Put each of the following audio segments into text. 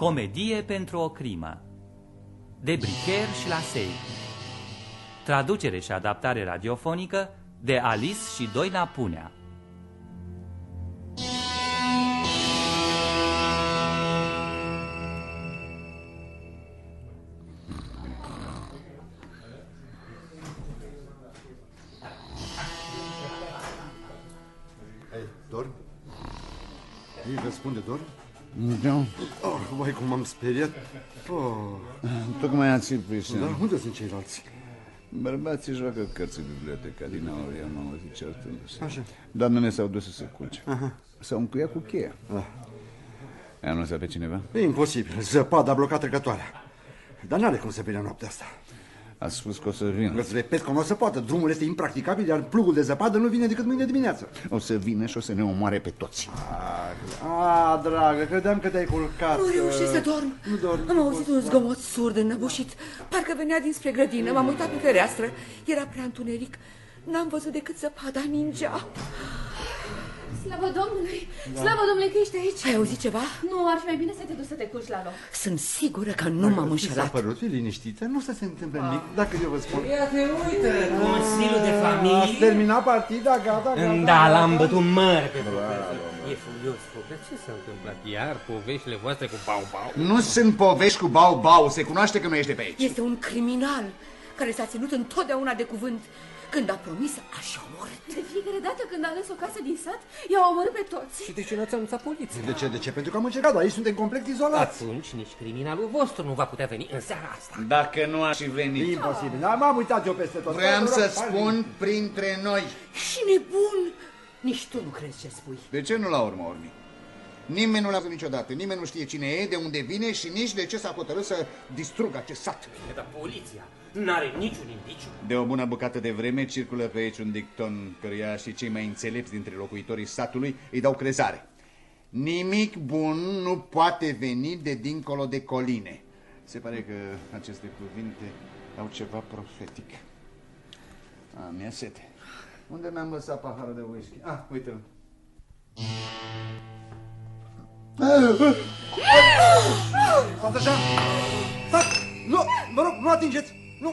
Comedie pentru o crimă. De Bricher și Lasei Traducere și adaptare radiofonică de Alice și Doina Punea cum m-am speriat. Oh, Tocmai ați țipit, dar unde sunt ceilalți? Bărbații joacă cărți în biblioteca din aur, i-am auzit certându-se. Așa. Doamnele s-au dus să se culce. Aha. S-au încuiat cu cheia. Ah. Ai anunțat pe cineva? E imposibil, zăpada a blocat trecătoarea. Dar n-are cum să vină noaptea asta. A spus că o să vină. Îți repet că nu o să poată. Drumul este impracticabil, iar plugul de zăpadă nu vine decât mâine dimineață. O să vină și o să ne omoare pe toți. Ah, dragă, credeam că te-ai culcat. Nu reușesc să dorm. Nu dorm. Am auzit un zgomot surd înnăbușit. Parcă venea dinspre grădină. M-am uitat pe fereastră. Era prea întuneric. N-am văzut decât zăpada ningea. Slavă Domnului! Slavă Domnului că ești aici! Ai auzit ceva? Nu, ar fi mai bine să te duci să te culci la loc. Sunt sigură că nu m-am Ți s-a înșelat. părut, fii liniștită, nu o să se întâmple nimic, dacă eu vă spun. Ia te uită, Consiliul de Ați Familie. terminat partida, gata, gata. Da, l-am bătut mare pe profesor. E furios, Focă. Ce s-a întâmplat? Iar poveștile voastre cu bau-bau? Nu sunt povești cu bau-bau, se cunoaște că nu ești pe aici. Este un criminal care s-a ținut întotdeauna de cuvânt. Când a promis, așa omorât. De fiecare dată când a ales o casă din sat, i-au omorât pe toți. Și de ce nu ați anunțat poliția? De ce, de ce? Pentru că am încercat, dar aici suntem complet izolați. Atunci nici criminalul vostru nu va putea veni în seara asta. Dacă nu aș fi E venit. imposibil, dar m-am uitat eu peste tot. Vreau Rog, să hai, spun printre noi. Și nebun! Nici tu nu crezi ce spui. De ce nu la urmă urmi? Nimeni nu l-a văzut niciodată, nimeni nu știe cine e, de unde vine și nici de ce s-a hotărât să distrugă acest sat. Dar poliția n-are niciun indiciu. De o bună bucată de vreme circulă pe aici un dicton căruia și cei mai înțelepți dintre locuitorii satului îi dau crezare. Nimic bun nu poate veni de dincolo de coline. Se pare că aceste cuvinte au ceva profetic. A, mi-a sete. Unde mi-am lăsat paharul de whisky? Ah, uite-l. Stați așa! Stați! Nu! Vă rog, nu atingeți! Nu!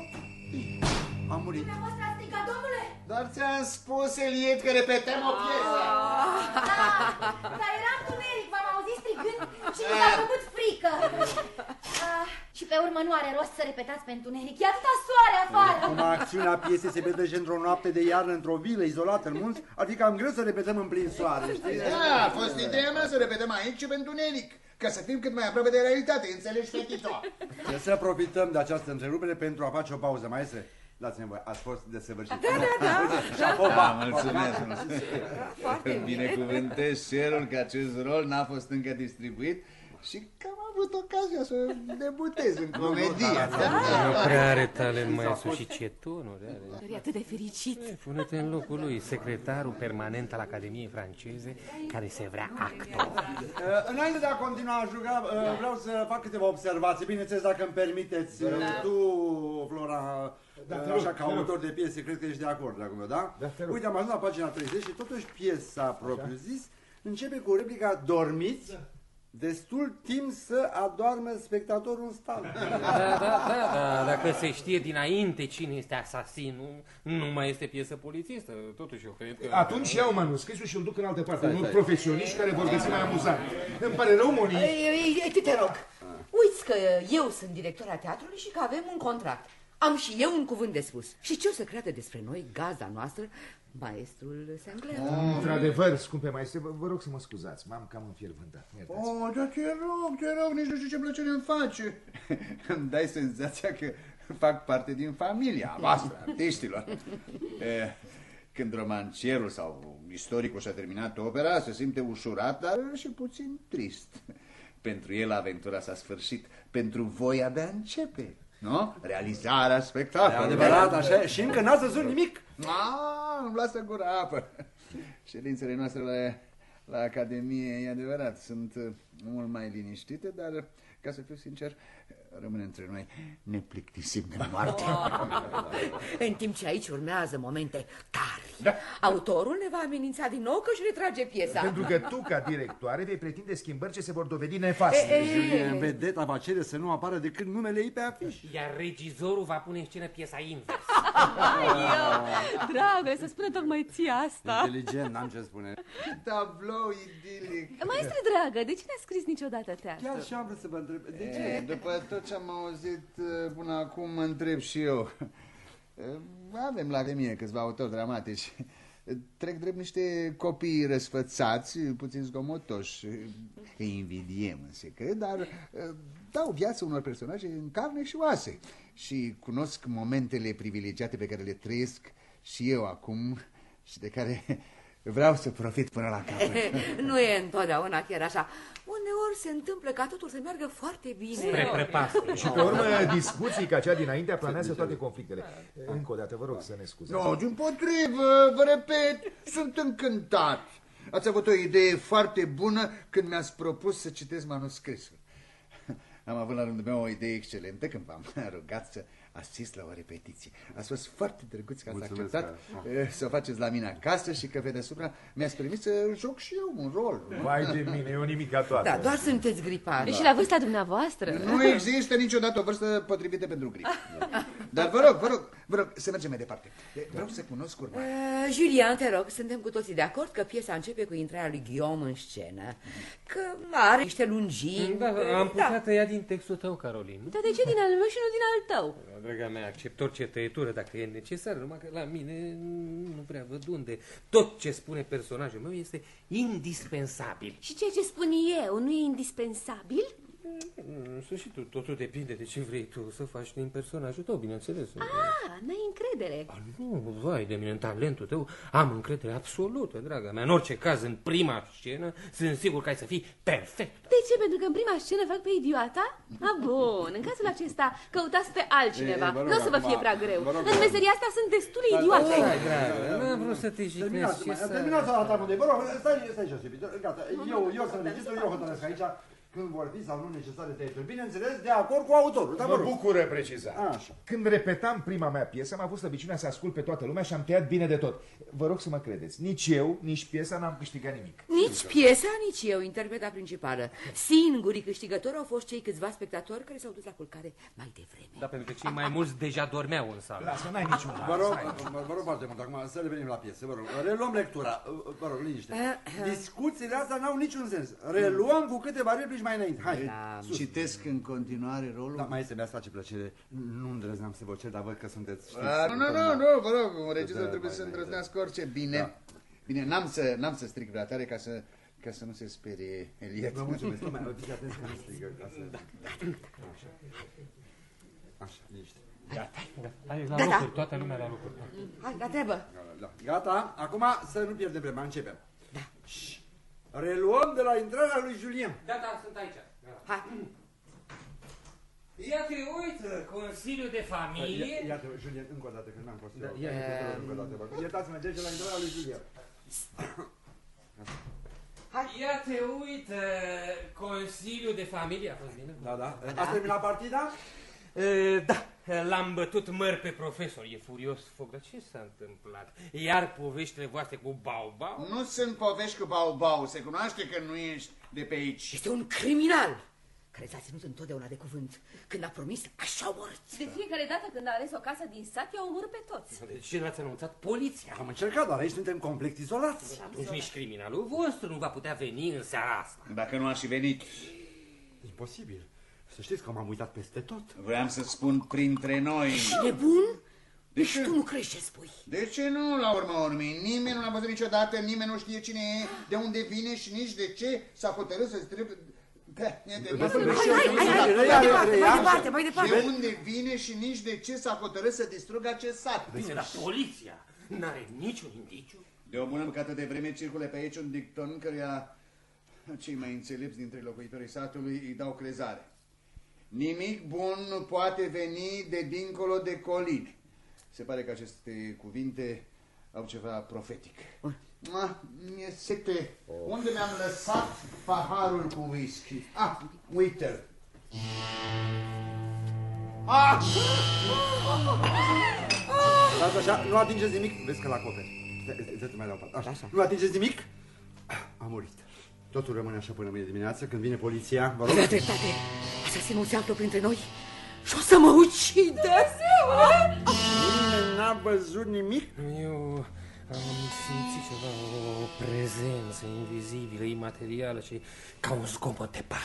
Am murit. Dumneavoastră a strigat, domnule? Dar ți-am spus, Eliet, că repetăm o piesă. Dar era întuneric, v-am auzit strigând și mi s-a făcut frică. Ah, și pe urmă nu are rost să repetați pe întuneric, e atâta soare afară. Cum acțiunea piesei se petrece într-o noapte de iarnă, într-o vilă izolată în munți, ar fi cam greu să repetăm în plin soare, știți? Da, a fost ideea mea să repetăm aici și pentru Neric, ca să fim cât mai aproape de realitate, înțelegi, fetito? Trebuie să profităm de această întrerupere pentru a face o pauză, maestre. Dați-mi voi, ați fost desăvârșit. Da, da, Da, mulțumesc. Binecuvântez cerul că acest rol n-a fost încă distribuit și că am avut ocazia să debutez în comedie. Nu prea are talent mai și ce tonuri are. E atât de fericit. Pune-te în locul lui, secretarul permanent al Academiei franceze, care se vrea actor. Uh, Înainte de a continua aș juca, uh, vreau să fac câteva observații. Bineînțeles, dacă îmi permiteți, uh, tu, Flora, uh, așa ca autor de piese, cred că ești de acord, dragul meu, da? Uite, am ajuns la pagina 30 și totuși piesa propriu-zis începe cu replica Dormiți, destul timp să adoarme spectatorul în stal. Da, da, da, da, dacă se știe dinainte cine este asasinul, nu mai este piesă polițistă. Totuși, eu cred că... Atunci iau manuscrisul și îl duc în altă parte. Unor profesioniști care vor găsi mai amuzant. Îmi pare rău, Moni. Ei, ei, ei, te rog, uiți că eu sunt directora teatrului și că avem un contract. Am și eu un cuvânt de spus. Și ce o să creadă despre noi, gazda noastră, maestrul Sengler? Într-adevăr, scumpe maestre, vă, vă rog să mă scuzați. M-am cam înfierbântat. Iertați. Oh, dar te rog, te rog, nici nu știu ce plăcere îmi face. Îmi dai senzația că fac parte din familia voastră, artiștilor. Eh, Când romancierul sau istoricul și-a terminat opera, se simte ușurat, dar și puțin trist. Pentru el aventura s-a sfârșit, pentru voi abia începe. Nu? Realizarea E spectacolului. adevărat, așa, și încă n-ați văzut nimic. Ah, îmi lasă gura apă. Ședințele noastre la, la Academie, e adevărat, sunt uh, mult mai liniștite, dar, ca să fiu sincer, rămâne între noi, ne plictisim de moarte. În timp ce aici urmează momente tari, da. autorul ne va amenința din nou că își retrage piesa. Pentru că tu, ca directoare, vei pretinde schimbări ce se vor dovedi nefaste. E, e, Julien, vedeta va cere să nu apară decât numele ei pe afiș. Iar regizorul va pune în scenă piesa invers. Dragule, să spune tocmai ție asta. Inteligent, n-am ce spune. Tablou idilic. Maestre dragă, de ce n-a scris niciodată teatru? Chiar și am vrut să vă întreb. De ce? E, după tot ce am auzit uh, până acum, mă întreb și eu. Uh, Avem la Academie câțiva autori dramatici. Trec drept niște copii răsfățați, puțin zgomotoși. Îi invidiem în secret, dar uh, dau viață unor personaje în carne și oase. Și cunosc momentele privilegiate pe care le trăiesc și eu acum și de care vreau să profit până la capăt. nu e întotdeauna chiar așa. Uneori se întâmplă ca totul să meargă foarte bine. Spre prăpastie. Și pe urmă, discuții ca cea dinainte aplanează toate conflictele. Încă o dată, vă rog să ne scuzați. Nu, din potrivă, vă repet, sunt încântat. Ați avut o idee foarte bună când mi-ați propus să citesc manuscrisul. Am avut la rândul meu o idee excelentă când v-am rugat să asist la o repetiție. Ați fost foarte drăguț că ați Mulțumesc, acceptat da. eh, să o faceți la mine acasă și că pe deasupra mi-ați permis să joc și eu un rol. Vai de mine, e o nimica toată. Da, doar sunteți gripari. Și la vârsta dumneavoastră? Nu există niciodată o vârstă potrivită pentru grip. Dar vă rog, vă rog, vă rog să mergem mai departe. Vreau să cunosc urmarea. Uh, Julian, te rog, suntem cu toții de acord că piesa începe cu intrarea lui Guillaume în scenă. Că are niște lungimi. Da, am putea tăia din textul tău, Carolin. Dar de ce din al meu și nu din al tău? Draga mea, accept orice tăietură dacă e necesar, numai că la mine nu prea văd unde. Tot ce spune personajul meu este indispensabil. Și ceea ce spun eu nu e indispensabil? În sfârșit, totul depinde de ce vrei tu să faci din personajul tău, bineînțeles. Ah, n-ai încredere. A, nu, vai de mine, în talentul tău am încredere absolută, draga mea. În orice caz, în prima scenă, sunt sigur că ai să fii perfect. De ce? Pentru că în prima scenă fac pe idiota? Ah, bun. În cazul acesta, căutați pe altcineva. Ei, vă rog, Nu o să vă acum, fie prea greu. vă rog, În vă rog. meseria asta sunt destule idiote. Hai, dragă, n-am vrut să te jignesc. Terminați, ce mai- să- terminați la tabul de... Vă rog, stai, stai jos, iubito. Gata, eu, eu sunt registru, eu hotărăsc aici când vor fi sau nu necesare tăieturi. Bineînțeles, de acord cu autorul, dar vă Mă rog. bucură precizat. Așa. Când repetam prima mea piesă, am avut slăbiciunea să ascult pe toată lumea și am tăiat bine de tot. Vă rog să mă credeți, nici eu, nici piesa n-am câștigat nimic. Nici piesa, nici eu, interpreta principală. Singurii câștigători au fost cei câțiva spectatori care s-au dus la culcare mai devreme. Da, pentru că cei mai mulți deja dormeau în sală. Lasă, n-ai niciun Vă rog, vă, vă rog foarte mult, acum să revenim la piesă, vă rog. Reluăm lectura, vă rog, liniște. Discuțiile astea n-au niciun sens. Reluăm cu câteva replici mai înainte. Hai, Da, Citesc în continuare rolul. Da, mai este, mi-a face plăcere. Nu îndrăzneam să vă cer, dar văd că sunteți... știți, A, nu, nu, nu, nu, vă rog, un regizor Da, trebuie mai să înainte. îndrăznească orice. Bine, Da. bine, n-am să, n-am să stric prea tare ca să, ca să nu se sperie Eliet. Vă mulțumesc, numai fiți atenți că nu strigă ca să... Așa. Așa, liniște. Hai, la Gata. locuri, toată lumea la locuri. Hai, la treabă. Da. Gata, acum să nu pierdem vremea, începem. Da. Reluăm de la intrarea lui Julien. Da, da, sunt aici. Hai. Ia te uită, Consiliul de Familie. Iată, Julien, încă o dată, că n-am fost. Da, Ia, ia- încă o dată, vă rog. Iertați-mă, deci la intrarea lui Julien. Ia te uită, Consiliul de Familie. A fost bine? Da, da. Ați terminat partida? E, Da, l-am bătut măr pe profesor, e furios foc, dar ce s-a întâmplat? Iar poveștile voastre cu Baubau? Nu sunt povești cu bau-bau, se cunoaște că nu ești de pe aici. Este un criminal care s-a ținut întotdeauna de cuvânt. Când a promis, așa morți. De fiecare dată când a ales o casă din sat, i-au omorât pe toți. De ce n-ați anunțat poliția? Am încercat, dar aici suntem complet izolați. Atunci nici criminalul vostru nu va putea veni în seara asta. Dacă nu aș fi venit, Imposibil. Să știți că m-am uitat peste tot. vreau să spun printre noi. Nebun? De Deci ce? tu nu crești ce spui. De ce nu, la urma urmei? Nimeni nu l-a văzut niciodată, nimeni nu știe cine e, de unde vine și nici de ce s-a hotărât să strâmbe... Da, e de- Lasă-l de- pe Hai, hai, hai, hai, Reia, mai departe, reia, mai departe, mai departe. De unde vine și nici de ce s-a hotărât să distrugă acest sat? Bine, dar poliția n-are niciun indiciu. De o bună bucată de vreme circule pe aici un dicton căruia cei mai înțelepți dintre locuitorii satului îi dau crezare. Nimic bun nu poate veni de dincolo de coline. Se pare că aceste cuvinte au ceva profetic. Ah, mi-e sete. Unde mi-am lăsat paharul cu whisky? Ah, uite-l. Ah! Stați așa, nu atingeți nimic. Vezi că l acoperi. Dă-te mai la o parte. Așa. Așa. Nu atingeți nimic. A murit. Totul rămâne așa până mâine dimineață, când vine poliția. Vă rog. Avea dreptate. Asasinul se află printre noi și o să mă ucidă. Nimeni n-a văzut nimic. Eu am simțit ceva, o prezență invizibilă, imaterială și ca un zgomot de pași.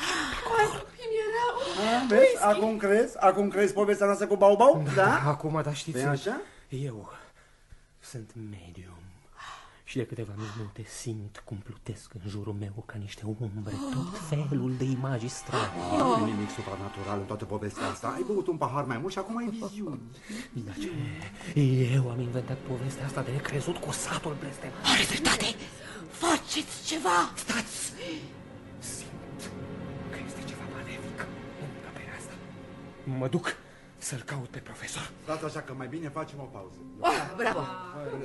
A, vezi? Acum crezi? Acum crezi povestea noastră cu Baubau? Da? Acum, dar știți, Păi așa? eu sunt medium. Și de câteva minute simt cum plutesc în jurul meu ca niște umbre, tot felul de imagini strane. Nu e nimic supranatural în toată povestea asta. Ai băut un pahar mai mult și acum ai viziuni. Dar ce? Eu am inventat povestea asta de necrezut cu satul blestemat. Are dreptate. Faceți ceva. Stați. Simt că este ceva malefic în încăperea asta. Mă duc să-l caut pe profesor. Stați așa că mai bine facem o pauză. Oh, bravo.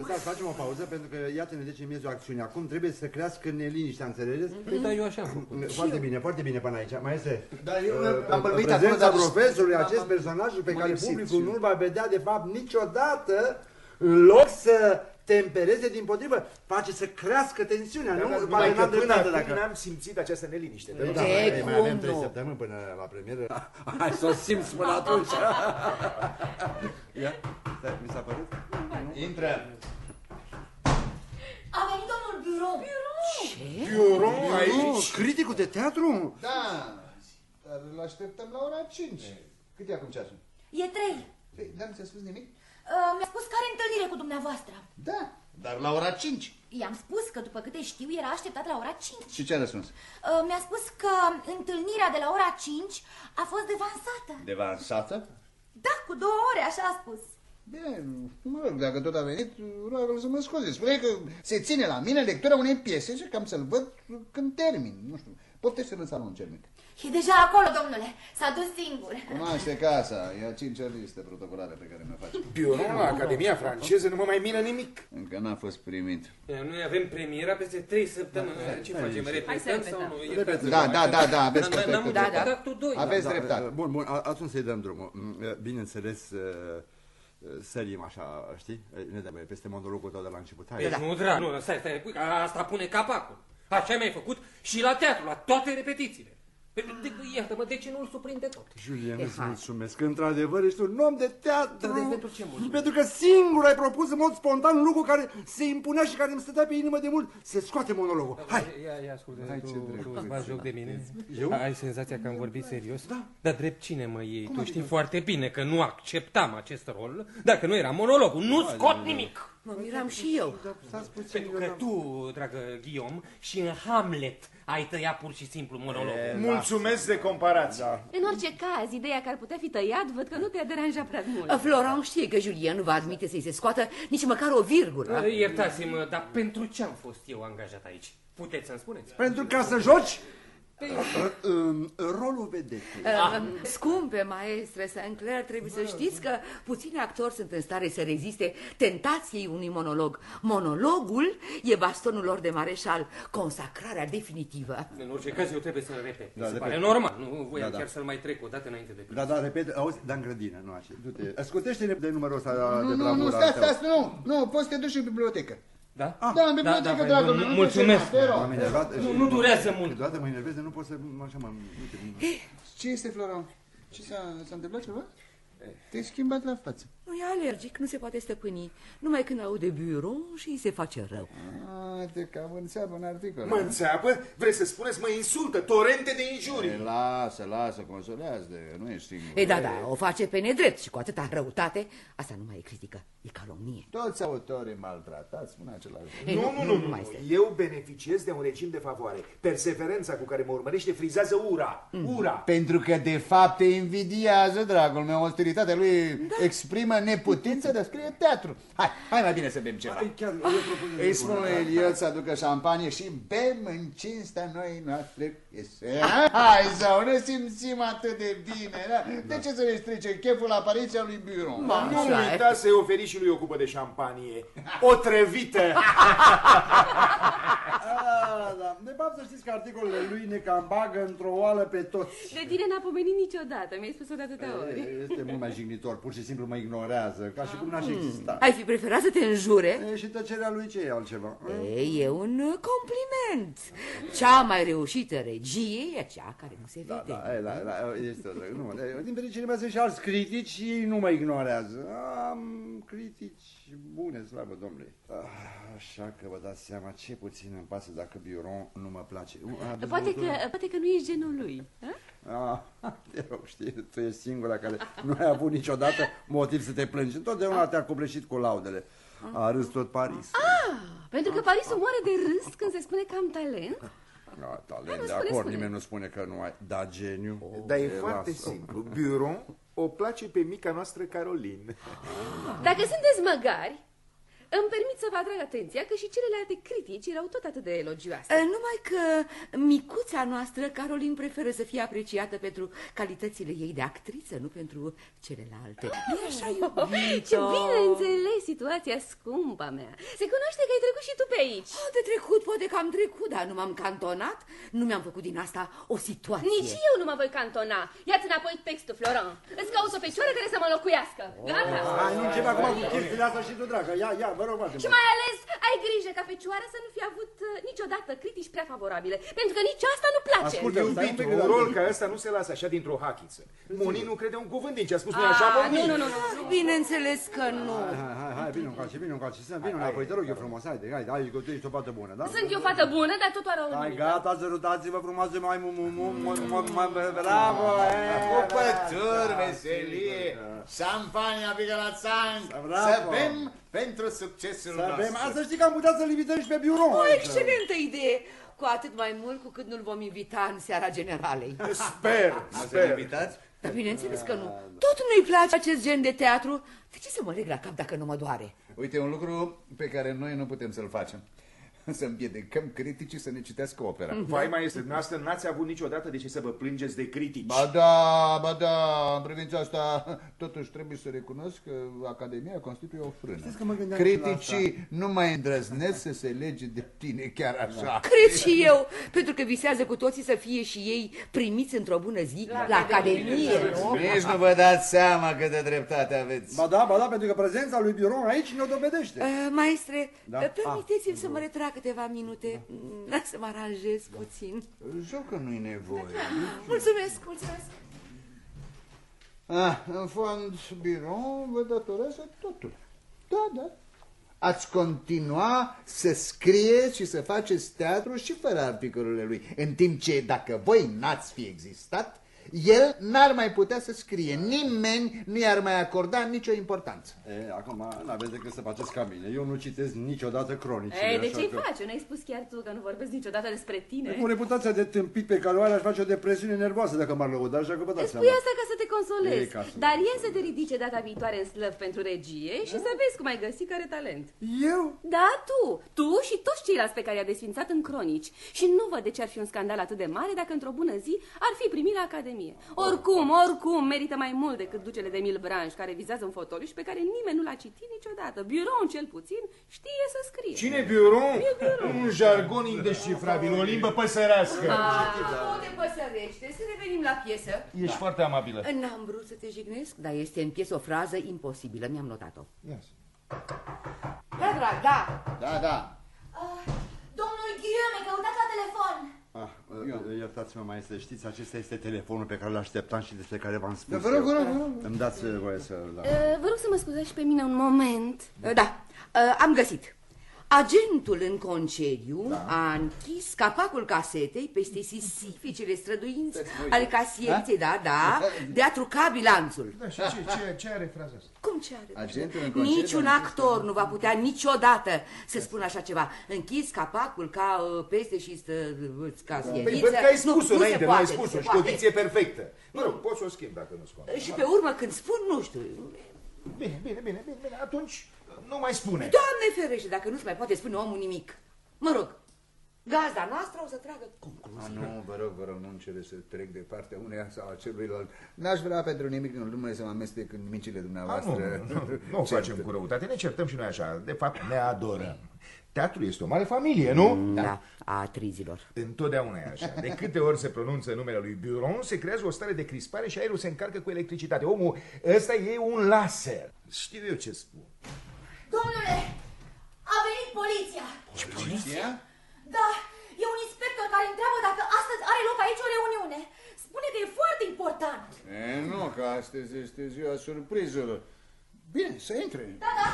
Stați, facem o pauză pentru că iată-ne deci în miezul acțiunii. Acum trebuie să crească neliniștea, înțelegeți? Păi da, eu așa am făcut. Foarte bine, foarte bine până aici. Mai este. Dar eu Uh, am bălbuit acolo, Prezența dar... profesorului, acest Am- personaj pe m-am care lipsit publicul și- nu-l va vedea de fapt niciodată, în loc să tempereze din potrivă, face să crească tensiunea, Da, nu? da, Poate numai că n-am până dreptate acum dacă... n-am simțit această neliniște. Da, Da, mai, cum mai avem trei nu? săptămâni până la premieră. Hai să o simți până atunci. Ia, stai, mi s-a părut? Intră. A venit domnul Biron. Biuron aici? Criticul de teatru? Da, dar îl așteptăm la ora 5. Cât e acum ceasul? E trei. Păi, dar nu ți-a spus nimic? Uh, mi-a spus că are întâlnire cu dumneavoastră. Da, dar la ora 5. I-am spus că, după câte știu, era așteptat la ora 5. Și ce a răspuns? Uh, mi-a spus că întâlnirea de la ora 5 a fost devansată. Devansată? Da, cu două ore, așa a spus. Bine, mă rog, dacă tot a venit, roagă să mă scoze. Spune că se ține la mine lectura unei piese și cam să-l văd când termin. Nu știu, poftește-l în salon cel mic. E deja acolo, domnule. S-a dus singur. Cunoaște casa, e a cincea listă protocolare pe care mi-o face. Biuron la Academia franceză nu mă mai mină nimic. Încă n-a fost primit. Noi avem premiera peste trei săptămâni. Ce facem? Hai să Repetăm sau repetăm. nu? Repetăm. Da, da, da, da, aveți N-am perfectă da, dreptate. da. actul 2. Aveți Da, dreptate. Bun, bun, a- atunci să-i dăm drumul. Mm, Bineînțeles, uh, uh, sărim așa, știi? Ne dăm peste monologul tău de la început. Hai. Păi nu, drag, nu, stai, stai, pui, asta pune capacul. Așa mi-ai făcut și la teatru, la toate repetițiile. Păi, de- Iartă-mă, de ce nu-l surprinde tot? Julian, E, îți hai. mulțumesc. Într-adevăr, ești un om de teatru. Dar de- pentru ce mulțumesc? Pentru că singur ai propus în mod spontan un lucru care se impunea și care îmi stătea pe inimă de mult. Se scoate monologul. Hai! Ia, ia, ascultă, Hai, tu, ce tu drăguț îți bagi joc de mine? Eu? Ai senzația că am vorbit serios? Da. Dar drept cine mă iei? Tu știi foarte bine că nu acceptam acest rol dacă nu era monologul. Nu scot nimic! Mă miram și eu. Stați puțin. Pentru că tu, dragă Guillaume, și în Hamlet ai tăiat pur și simplu monologul. Mulțumesc de comparație. În orice caz, ideea că ar putea fi tăiat, văd că nu te-a deranjat prea mult. Florent știe că Julien nu va admite să-i se scoată nici măcar o virgulă. Iertați-mă, dar pentru ce am fost eu angajat aici? Puteți să-mi spuneți? Pentru ca să joci um, rolul vedetei. Uh, Scumpe maestre Sinclair, trebuie să știți că puțini actori sunt în stare să reziste tentației unui monolog. Monologul e bastonul lor de mareșal, consacrarea definitivă. În orice caz, eu trebuie să-l repet. Da, Da, se repet. pare normal. Nu voiam Da, da. chiar să-l mai trec o dată înainte de Da, da, repet, auzi, dar în grădină, nu așa. Du-te, ascultește-ne de numărul ăsta Nu, de nu, bravură nu, al stai, tău. stai, nu, nu, poți să te duci în bibliotecă. Da? Da, în bibliotecă, da, dragul bun, meu, nu mulțumesc. te cera, te rog. M-am enervat Nu, și- nu durează mult. Câteodată mă enervez de nu pot să... Așa mă... uite, Ce este, Florent? Ce s-a, s-a întâmplat ceva? Te-ai schimbat la față. Nu e alergic, nu se poate stăpâni. Numai când aude bureau și îi se face rău. A, te cam înțeapă în articol. Mă înțeapă? Vreți să spuneți, mă insultă, torente de E, injurii. lasă, lasă, consolează-te, nu ești singur. E, da, da, o face pe nedrept și cu atâta răutate. Asta nu mai e critică, e calomnie. Toți autorii maltratați spun același lucru. Ei, Nu, nu, nu, nu, mai nu. este. Eu beneficiez de un regim de favoare. Perseverența cu care mă urmărește frizează ura. Ura. Pentru că de fapt te invidiază, dragul meu, ostilitatea lui exprimă neputință de a scrie teatru. Hai, hai mai bine să bem ceva. Hai, chiar, eu propun Îi spun lui Eliot să aducă șampanie și bem în cinstea noi noastre piese. Hai, zău, ne simțim atât de bine, da? De ce să ne strice cheful apariția lui Buron? Nu uita să-i oferi și lui o cupă de șampanie. O trăvită. Ah, da. De fapt, să știți că articolele lui ne cam bagă într-o oală pe toți. De tine n-a pomenit niciodată, mi-ai spus-o de atâtea ori. E, Este mult mai jignitor, pur și simplu mă ignorează, ca și cum n-aș exista. Ai fi preferat să te înjure? E, și tăcerea lui ce e altceva? Ei, e un compliment. Cea mai reușită regie e cea care nu se vede. Da, e, da, da, este o drăgă. Nu, de- din fericire mai sunt și alți critici și ei nu mă ignorează. Am critici bune, slavă Domnului. Ah, Așa că vă dați seama ce puțin îmi pasă dacă Biron nu mă place. Uh, a, Poate că, dezvoltă- poate că nu ești genul lui. a? Ah, te rog, știi, tu ești singura care nu ai avut niciodată motiv să te plângi. Întotdeauna te-a copleșit cu laudele. A râs tot Paris. Pentru că Parisul moare de râs când se spune că am talent. Ah, talent, nu de spune, acord, spune. nimeni nu spune că nu ai. Da, geniu. Dar e E, foarte lasă. simplu. Buron o place pe mica noastră Caroline. Dacă sunteți măgari, îmi permit să vă atrag atenția că și celelalte critici erau tot atât de elogioase. Eh, Numai că micuța noastră, Carolin, preferă să fie apreciată pentru calitățile ei de actriță, nu pentru celelalte. Nu așa, iubito? Ce bine înțeles situația scumpa mea. Se cunoaște că ai trecut și tu pe aici. Ah, De trecut, poate că am trecut, dar nu m-am cantonat. Nu mi-am făcut din asta o situație. Nici eu nu mă voi cantona. Ia-ți înapoi textul, Florent. Îți caut o fecioară care să mă locuiască. Gata? Hai, nu începe acum cu chestiile astea și tu, dragă. Ia, ia, vă rog, Și mai ales ai grijă ca fecioara să nu fie avut uh, niciodată critici prea favorabile, pentru că nici asta nu place. Ascultă, stai un Iubit, pic, un dar- rol ca ăsta nu se lasă așa dintr-o hachiță. Moni nu crede un cuvânt din ce a spus noi așa, Ah, Moni. nu, nu, nu, nu. Bineînțeles că nu. Hai, hai, hai, vină încoace, vină încoace, să vină înapoi, te rog eu frumos, haide, haide, hai, că tu ești o fată bună, da? Sunt eu fată bună, dar tot oară o Hai, limită. gata, sărutați-vă frumos, mai mu, mu, mu, mu, mu, mu, bravo, eh. Cupături, veselie, șampania pe la țang, Bravo. să bem pentru succesul Să avem, nostru. asta știi că am putea să-l invităm și pe birou. O excelentă idee! Cu atât mai mult cu cât nu-l vom invita în seara generalei. Sper, Să sper. invitați? Dar bineînțeles că nu. Tot nu-i place acest gen de teatru. De ce să mă leg la cap dacă nu mă doare? Uite, un lucru pe care noi nu putem să-l facem. Să împiedicăm criticii să ne citească opera. Vai, mai este, dumneavoastră n-ați avut niciodată de ce să vă plângeți de critici. Ba da, ba da, în privința asta totuși trebuie să recunosc că Academia constituie o frână. că mă gândeam și la Criticii nu mai îndrăznesc să se lege de tine chiar așa. Cred și eu, pentru că visează cu toții să fie și ei primiți într-o bună zi la, la Academie, nu? Nici nu vă dați seama câtă dreptate aveți. Ba da, ba da, pentru că prezența lui Biron aici ne-o dovedește. Uh, maestre, Da. da? permiteți-mi să mă retrag câteva minute, mm, să mă aranjez puțin. Joc că nu-i nevoie. Mulțumesc, mulțumesc. Ah, în fond, biron vă datorează totul. Da, da. Ați continua să scrieți și să faceți teatru și fără articolele lui, în timp ce dacă voi n-ați fi existat, el n-ar mai putea să scrie, nimeni nu i-ar mai acorda nicio importanță. E, acum n-aveți decât să faceți ca mine. Eu nu citesc niciodată cronicile. Ei, de așa ce-i că- faci? Nu ai spus chiar tu că nu vorbesc niciodată despre tine? Cu reputația de tâmpit pe care o are, aș face o depresiune nervoasă dacă m-ar lăuda, așa că vă dați Spui seama. asta ca să te consolezi. Ei, ca să- Dar e să te ridice data viitoare în slăv pentru regie și să vezi cum ai găsit care talent. Eu? Da, tu. Tu și toți ceilalți pe care i-a desfințat în cronici. Și nu văd de ce ar fi un scandal atât de mare dacă într-o bună zi ar fi primit la Academie. Oricum, oricum, merită mai mult decât ducele de mil branși care vizează un fotoliu și pe care nimeni nu l-a citit niciodată. Biron, cel puțin, știe să scrie. Cine Buron? Un jargon indescifrabil, o limbă păsărească. Nu te păsărește, să revenim la piesă. Ești foarte amabilă. N-am vrut să te jignesc, dar este în piesă o frază imposibilă, mi-am notat-o. Da, drag, da. Da, da. Uh, domnul Guillaume, căutat la telefon. Ah, iertați-mă, mai este, știți, acesta este telefonul pe care l-așteptam și despre care v-am spus. Da, vă rog, eu. vă rog, vă rog. Îmi dați uh, voie să... Da. Uh, vă rog să mă scuzați și pe mine un moment. Da, uh, am găsit. Agentul în concediu da. a închis capacul casetei peste sisificele străduinți ale casieriței, da, da, de a truca bilanțul. Da, și ce, ce, ce are fraza asta? Cum ce are? Agentul în concediu Niciun a închis actor nu va putea niciodată să spună așa ceva. Închis capacul ca uh, peste și stă uh, casieriță. Păi văd că ai spus-o nu se înainte, nu ai poate, spus-o se și poate. condiție perfectă. Mă rog, poți să o schimb dacă nu scoate. Și pe urmă când spun, nu știu, Bine, bine, bine, bine, bine. Atunci nu mai spune. Doamne ferește, dacă nu se mai poate spune omul nimic. Mă rog, gazda noastră o să tragă concluzii. Nu, vă rog, vă rog, nu-mi cere să trec de partea uneia sau a celuilalt. N-aș vrea pentru nimic în lume să mă amestec în nimicile A, nu, dumneavoastră. nu, nu, nu o facem cu răutate, ne certăm și noi așa. De fapt, ne adorăm. Teatrul este o mare familie, nu? Da, a trizilor. Întotdeauna e așa. De câte ori se pronunță numele lui Buron, se creează o stare de crispare și aerul se încarcă cu electricitate. Omul ăsta e un laser. Știu eu ce spun. Domnule, a venit poliția. Și poliția? Da, e un inspector care întreabă dacă astăzi are loc aici o reuniune. Spune că e foarte important. E, nu, că astăzi este ziua surprizelor. Bine, să intre. Da, da.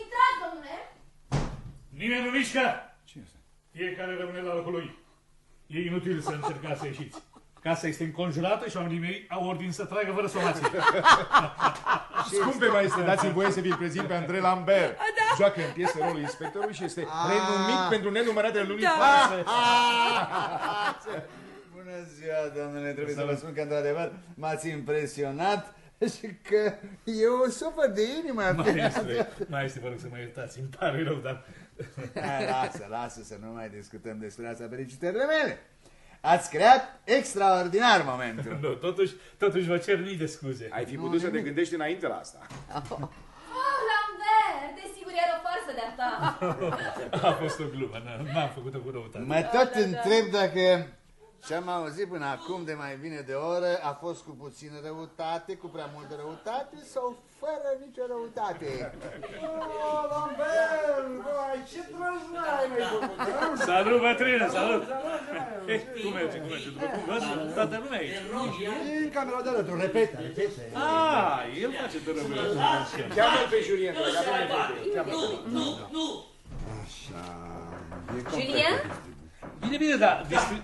Intrați, domnule. Nimeni nu mișcă! Ce este? Fiecare rămâne la locul lui. E inutil să încercați să ieșiți. Casa este înconjurată și oamenii mei au ordin să tragă fără somație. Scumpe maestre, dați-mi voie să vi-l prezint pe Andrei Lambert. da. Joacă în piesă rolul inspectorului și este renumit pentru nenumărate luni Da. false. Bună ziua, domnule, trebuie să vă spun că, într-adevăr, m-ați impresionat și că eu sufăr de inimă. Maestre, maestre, vă rog să mă iertați, îmi pare rău, dar... Hai, lasă, lasă să nu mai discutăm despre asta, felicitările mele. Ați creat extraordinar momentul. Nu, totuși, totuși vă cer mii de scuze. Ai fi putut să te gândești înainte la asta. Oh, Lambert, desigur era o farsă de-a ta. A fost o glumă, n- n-am făcut-o cu răutate. Mă tot întreb dacă ce-am auzit până acum de mai bine de o oră a fost cu puțină răutate, cu prea multă răutate sau fără nicio răutate. Oh, Lambert, băi, ce trăjnai mi-ai făcut, da? Salut, bătrâne, salut! Eh, Cum merge, cum merge? După cum văd, toată lumea aici. E în camera de alături, repete, repete. Ah, el face tărăbâră. Cheamă-l pe Julien, dragă, cheamă-l. Așa, Julien? Bine, bine, dar distri-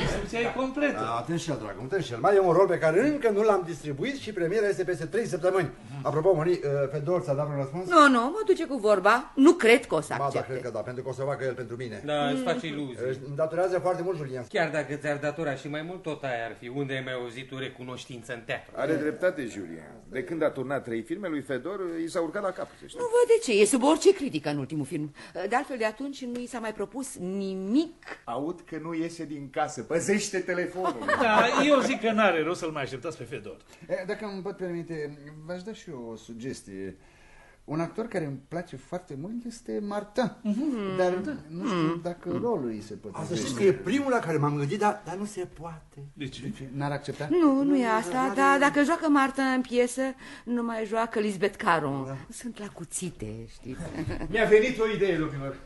distribuția e completă. Da, atent și el, dragă, atent și el. Mai e un rol pe care încă nu l-am distribuit și premiera este peste 3 săptămâni. Apropo, Moni, uh, Fedor ți-a dat un răspuns? Nu, nu, mă duce cu vorba. Nu cred că o să Ba, da, accepte. cred că da, pentru că o să facă el pentru mine. Da, îți face iluzii. Îmi datorează foarte mult, Julian. Chiar dacă ți-ar datora și mai mult, tot aia ar fi. Unde ai mai auzit tu recunoștință în teatru? Are dreptate, Julien. De când a turnat trei filme, lui Fedor i s-a urcat la cap, să știi. Nu văd de ce, e sub orice critică în ultimul film. De altfel, de atunci nu i s-a mai propus nimic. Aud că nu iese din casă. Păzește telefonul. Da, eu zic că n-are rost să-l mai așteptați pe Fedor. E, Dacă îmi pot permite, v-aș da și eu o sugestie. Un actor care îmi place foarte mult este Martin. Dar nu știu dacă rolul îi se Asta știți potrivește. că e primul la care m-am gândit, dar, dar nu se poate. De ce? N-ar accepta? Nu, nu e asta, dar dacă joacă Marta în piesă, nu mai joacă Lisbeth Caron. Sunt la cuțite, știți? Mi-a venit o idee, domnilor.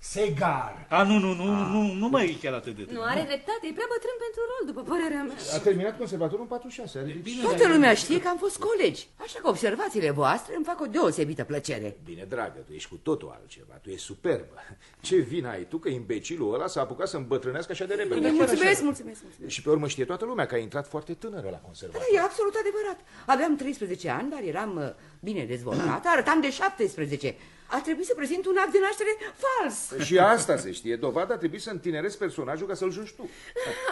Segar. A, nu, nu, nu, nu, nu mai e chiar atât de Nu tânăr. are dreptate, e prea bătrân pentru rol, după părerea mea. A terminat conservatorul în 46. Are... Bine, Toată lumea știe că am fost colegi, așa că observațiile voastre îmi fac o deosebită plăcere. Bine, dragă, tu ești cu totul altceva, tu ești superbă. Ce vină ai tu că imbecilul ăla s-a apucat să îmbătrânească așa de repede? Mulțumesc, mulțumesc, mulțumesc. Și pe urmă știe toată lumea că a intrat foarte tânără la conservator. E absolut adevărat. Aveam 13 ani, dar eram uh, bine dezvoltată, arătam de 17. A trebuit să prezint un act de naștere fals. Și asta se știe, dovada trebuie să întinerezi personajul ca să-l joci tu.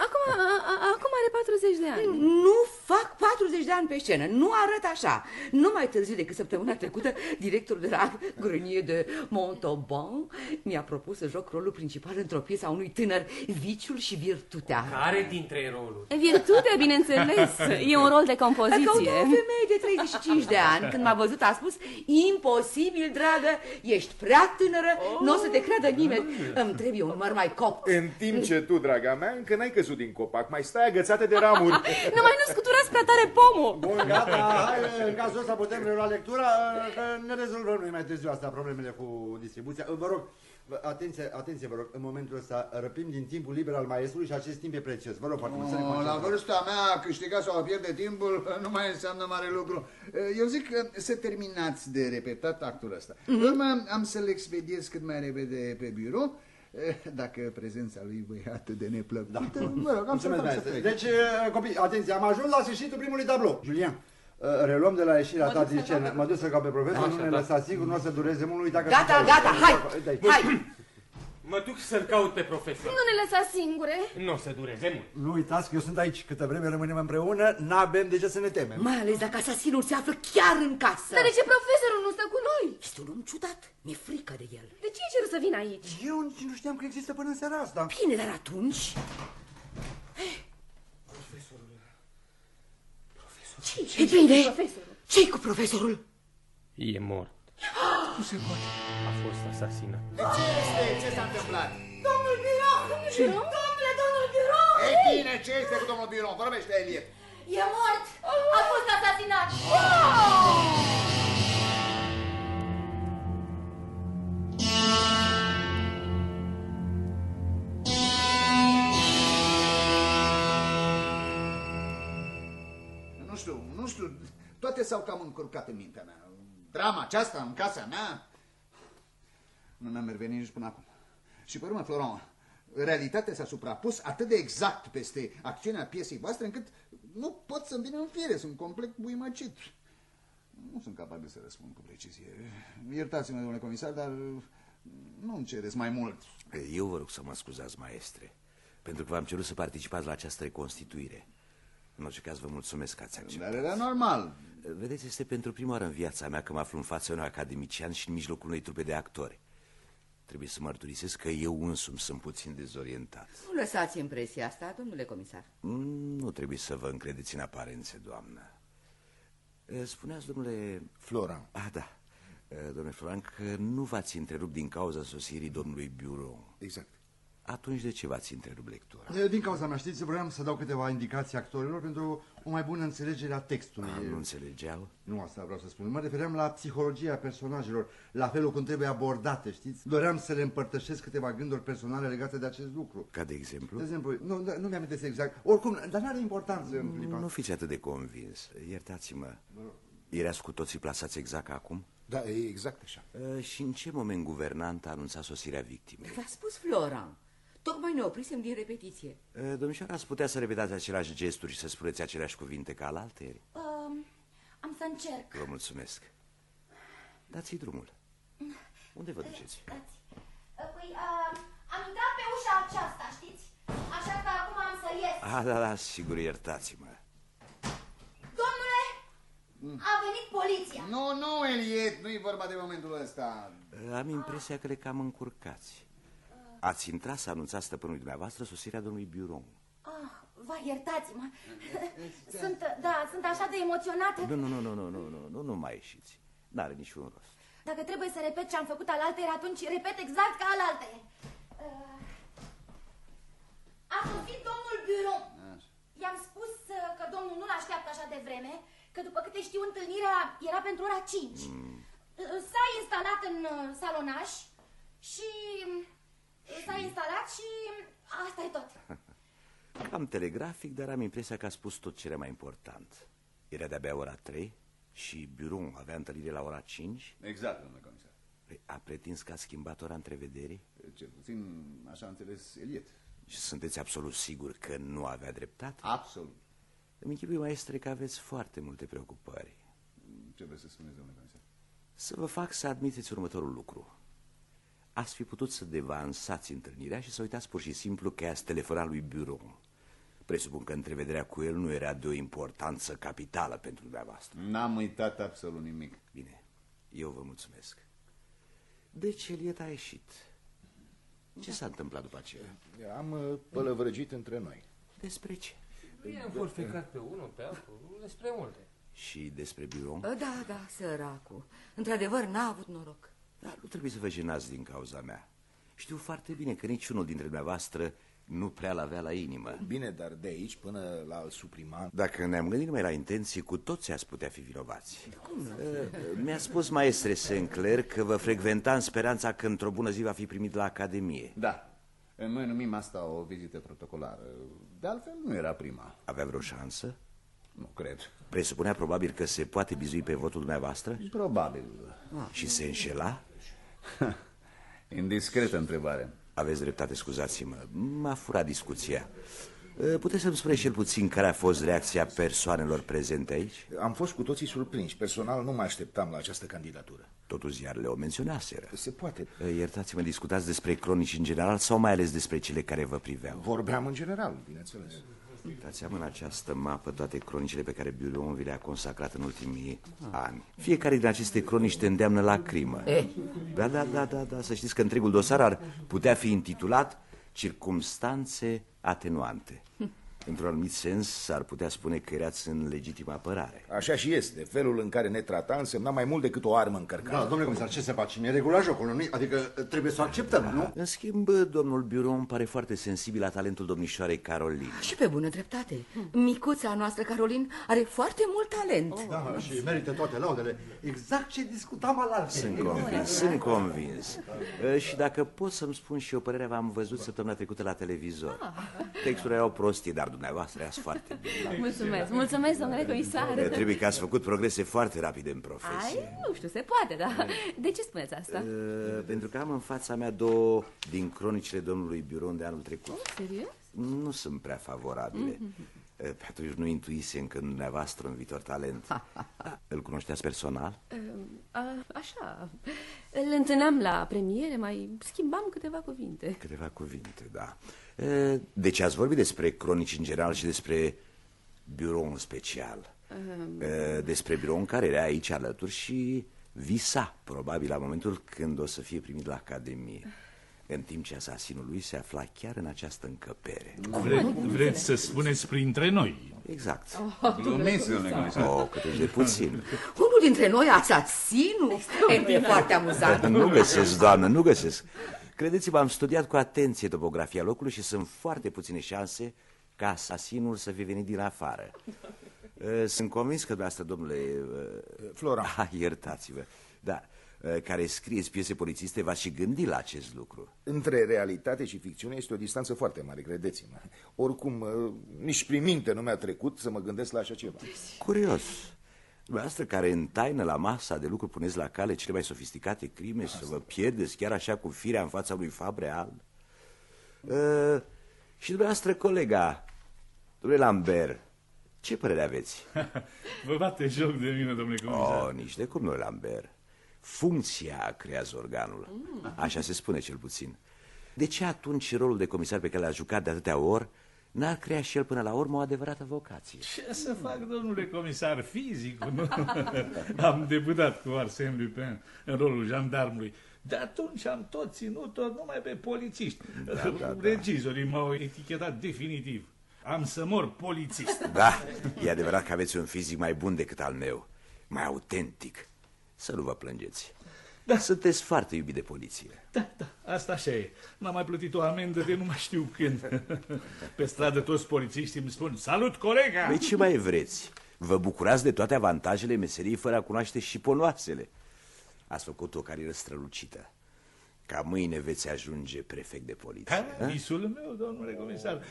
Acum, a, a, acum are 40 de ani. Nu fac 40 de ani pe scenă, nu arăt așa. Nu mai târziu decât săptămâna trecută, directorul de la Grenier de Montauban mi-a propus să joc rolul principal într-o piesă a unui tânăr, Viciul și Virtutea. Care dintre roluri? Virtutea, bineînțeles, e un rol de Căuta compoziție. o femeie de 35 de ani. Când m-a văzut, a spus, imposibil, dragă, ești prea tânără, nu o să te creadă nimeni. Îmi trebuie un măr mai copt. În timp ce tu, draga mea, încă n-ai căzut din copac, mai stai agățată de ramuri. Nu mai nu scuturați prea tare pomul. Bun, gata, hai, în cazul ăsta putem relua lectura, că ne rezolvăm noi mai târziu asta, problemele cu distribuția. Vă rog, vă- atenție, atenție, vă rog, în momentul ăsta răpim din timpul liber al maestrului și acest timp e prețios. Vă rog foarte mult să ne No, la concentrăm. vârsta mea, a câștiga sau a pierde timpul nu mai înseamnă mare lucru. Eu zic că să terminați de repetat actul ăsta. În urmă am să-l expediez cât mai repede pe birou, dacă prezența lui vă e atât de neplăcută. Mă rog, am să Mulțumesc, fac să maestre. plec. Deci, uh, copii, atenție, am ajuns la sfârșitul primului tablou. Julian, uh, reluăm de la ieșirea ta din scenă. Mă duc să caut pe profesor, nu ne lăsa sigur, nu o să dureze mult, nu uita că... Gata, gata, hai, De aici. hai. Mă duc să-l caut pe profesor. Nu ne lăsa singure. Nu o să dureze mult. Nu uitați că eu sunt aici. Câtă vreme rămânem împreună, n-avem de ce să ne temem. Mai ales dacă asasinul se află chiar în casă. Dar de ce profesorul nu stă cu noi? Este un om ciudat. Mi-e frică de el. De ce ai cerut să vină aici? Eu nici nu știam că există până în seara asta. Bine, dar atunci... Ce? E bine. Profesorul. Ce-i cu profesorul? E mort. Nu se poate. A fost asasinat. Ce este? Ce s-a întâmplat? Domnul Biron! Ce? Domnule, domnul Biron! Ei bine, ce este cu domnul Biron? Vorbește, Eliet. E mort! A fost asasinat! Nu nu știu, toate s-au cam încurcat în mintea mea. Drama aceasta în casa mea nu mi-a mervenit nici până acum. Și pe urmă, Florent, realitatea s-a suprapus atât de exact peste acțiunea piesei voastre încât nu pot să-mi vină în fire, sunt complet buimăcit. Nu sunt capabil să răspund cu precizie. Iertați-mă, domnule comisar, dar nu-mi cereți mai mult. Eu vă rog să mă scuzați, maestre, pentru că v-am cerut să participați la această reconstituire. În orice caz, vă mulțumesc că ați acceptat. Dar era normal. Vedeți, este pentru prima oară în viața mea că mă aflu în fața unui academician și în mijlocul unei trupe de actori. Trebuie să mărturisesc că eu însumi sunt puțin dezorientat. Nu lăsați impresia asta, domnule comisar. Mm, Nu trebuie să vă încredeți în aparențe, doamnă. E, Spuneați, domnule... Floran. Ah, da. E, Domnule Floran, că nu v-ați întrerupt din cauza sosirii domnului Bureau. Exact. Atunci de ce v-ați întrerupt lectura? E, Din cauza mea, știți, vreau să dau câteva indicații actorilor pentru o mai bună înțelegere a textului. Ah, nu înțelegeau? Nu asta vreau să spun. Mă refeream la psihologia personajelor, la felul cum trebuie abordate, știți? Doream să le împărtășesc câteva gânduri personale legate de acest lucru. Ca de exemplu? De exemplu, nu, nu nu mi-am exact. Oricum, dar nu are importanță în clipa. Nu fiți atât de convins. Iertați-mă. Erați cu toții plasați exact ca acum? Da, e exact așa. E, Și în ce moment guvernanta a anunțat sosirea victimei? V-a spus Florent. Tocmai ne oprisem din repetiție. E, Domnișoara, ați putea să repetați aceleași gesturi și să spuneți aceleași cuvinte ca la alteri? Um, am să încerc. Vă mulțumesc. Dați-i drumul. Unde vă duceți? Dați. Păi, uh, am intrat pe ușa aceasta, știți? Așa că acum am să ies. Ah, da, da, sigur, iertați-mă. Domnule, a venit poliția. Nu, nu, Eliet, nu e vorba de momentul ăsta. Am impresia că le cam încurcați. Ați intrat să anunțați stăpânului dumneavoastră sosirea domnului Bureau. Ah, vă iertați-mă. Sunt, da, sunt așa de emoționată. Nu, nu, nu, nu, nu, nu, nu, nu, nu mai ieșiți. N-are niciun rost. Dacă trebuie să repet ce am făcut alaltăieri, atunci repet exact ca alaltăieri. Uh, a sosit domnul Bureau. I-am spus uh, că domnul nu-l așteaptă așa de vreme, că după câte știu întâlnirea era pentru ora 5. Uh, S-a instalat în uh, salonaș și uh, s-a instalat și uh, asta e tot. Cam telegrafic, dar am impresia că a spus tot ce era mai important. Era de-abia ora 3 și Bureau avea întâlnire la ora 5. Exact, domnule comisar. Păi, A pretins că a schimbat ora întrevederii? Cel puțin așa a înțeles Eliet. Și sunteți absolut sigur că nu avea dreptate? Absolut. Îmi închipui, maestre, că aveți foarte multe preocupări. Ce vreți să spuneți, domnule comisar? Să vă fac să admiteți următorul lucru. Ați fi putut să devansați întâlnirea și să uitați pur și simplu că i-ați telefonat lui Bureau. Presupun că întrevederea cu el nu era de o importanță capitală pentru dumneavoastră. N-am uitat absolut nimic. Bine, eu vă mulțumesc. Deci Eliet a ieșit. Ce s-a întâmplat după aceea? Am uh, pălăvrăgit între noi. Despre ce? I-am forfecat pe unul, pe altul, despre multe. Și despre Bureau? Da, da, săracul. Într-adevăr, n-a avut noroc. Dar nu trebuie să vă jenați din cauza mea. Știu foarte bine că niciunul dintre dumneavoastră nu prea l-avea la inimă. Bine, dar de aici până la al suprima... Dacă ne-am gândit numai la intenții, cu toți ați putea fi vinovați. Uh, Mi-a spus maestre Sinclair că vă frecventa în speranța că într-o bună zi va fi primit la Academie. Da. Noi numim asta o vizită protocolară. De altfel, nu era prima. Avea vreo șansă? Nu cred. Presupunea probabil că se poate bizui pe votul dumneavoastră? Probabil. Și se înșela? Indiscretă întrebare. Aveți dreptate, scuzați-mă. M-a furat discuția. Puteți să-mi spuneți cel puțin care a fost reacția persoanelor prezente aici? Am fost cu toții surprinși. Personal nu mă așteptam la această candidatură. Totul ziarele o menționaseră. Se poate. Iertați-mă, discutați despre cronici în general sau mai ales despre cele care vă priveau? Vorbeam în general, bineînțeles. Uitați-am în această mapă toate cronicile pe care Bureau vi le-a consacrat în ultimii ani. Fiecare din aceste cronici te îndeamnă la crimă. Eh. Da, da, da, da, da, să știți că întregul dosar ar putea fi intitulat Circumstanțe atenuante. Într-un anumit sens, s-ar putea spune că erați în legitimă apărare. Așa și este. Felul în care ne trata însemna mai mult decât o armă încărcată. Da, domnule comisar, ce se face? E regula jocului, nu Adică trebuie să o acceptăm, nu? În schimb, domnul Bureau îmi pare foarte sensibil la talentul domnișoarei Caroline. Și pe bună dreptate. Micuța noastră, Carolin, are foarte mult talent. Da, și merită toate laudele. Exact ce discutam al Sunt convins, sunt convins. Uh, Și dacă pot să-mi spun și eu părerea, v-am văzut săptămâna trecută la televizor. Texturile erau prostii, dar dumneavoastră erați foarte bine. Mulțumesc, mulțumesc, domnule comisar. Uh, Trebuie că ați făcut progrese foarte rapide în profesie. Ai, nu știu, se poate, da. De ce spuneți asta? Uh, Pentru că am în fața mea două din cronicile domnului Biron de anul trecut. Serios? Nu sunt prea favorabile. Uh, Pe atunci nu intuisem că dumneavoastră un viitor talent. Îl cunoșteați personal? A, așa. Îl întâlneam la premiere, mai schimbam câteva cuvinte. Câteva cuvinte, da. Uh, De ce ați vorbit despre cronici în general și despre birou în special? Um, Uh, Despre birou în care era aici alături și visa, probabil, la momentul când o să fie primit la Academie. În timp ce asasinul lui se afla chiar în această încăpere. Vre, vreți să spuneți printre noi? Exact. Glumiți, domnule comisar. Oh, cât de puțin. Unul dintre noi, asasinul, e, e foarte amuzant. Nu găsesc, doamnă, nu găsesc. Credeți-mă, am studiat cu atenție topografia locului și sunt foarte puține șanse ca asasinul să fie venit din afară. Uh, Sunt convins că dumneavoastră, domnule... uh, Flora. Ah, iertați-vă. Da, uh, care scrieți piese polițiste, v-ați și gândit la acest lucru. Între realitate și ficțiune este o distanță foarte mare, credeți-mă. Oricum, uh, nici prin minte nu mi-a trecut să mă gândesc la așa ceva. Curios. Dumneavoastră care în taină la masa de lucru puneți la cale cele mai sofisticate crime și să vă pierdeți chiar așa cu firea în fața lui Fabre al. Uh, și dumneavoastră colega, domnule Lambert, ce părere aveți? Vă bate joc de mine, domnule comisar. Oh, nici de cum, domnule Lambert. Funcția creează organul. Așa se spune cel puțin. De ce atunci rolul de comisar pe care l-a jucat de atâtea ori n-ar crea și el până la urmă o adevărată vocație? Ce să fac, domnule comisar, fizic, nu? Am debutat cu Arsène Lupin în rolul jandarmului. De atunci am tot ținut-o numai pe polițiști. Da, da, da. Regizorii m-au etichetat definitiv. Am să mor polițist. Da, e adevărat că aveți un fizic mai bun decât al meu, mai autentic. Să nu vă plângeți. Da. Sunteți foarte iubit de poliție. Da, da, asta așa e. N-am mai plătit o amendă de nu mai știu când. Pe stradă toți polițiștii îmi spun, salut colega! Păi ce mai vreți? Vă bucurați de toate avantajele meseriei fără a cunoaște și ponoasele. Ați făcut o carieră strălucită. Ca mâine veți ajunge prefect de poliție. Da, visul meu, domnule comisar.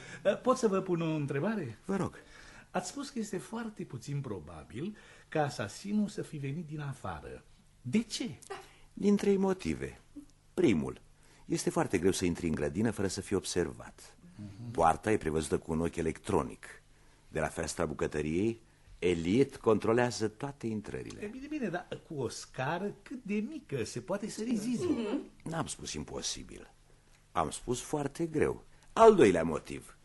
Pot să vă pun o întrebare? Vă rog. Ați spus că este foarte puțin probabil ca asasinul să fi venit din afară. De ce? Din trei motive. Primul, este foarte greu să intri în grădină fără să fii observat. Poarta e prevăzută cu un ochi electronic. De la ferestra bucătăriei, Eliet controlează toate intrările. E bine, bine, dar cu o scară cât de mică se poate să rezizi. N-am spus imposibil. Am spus foarte greu. Al doilea motiv.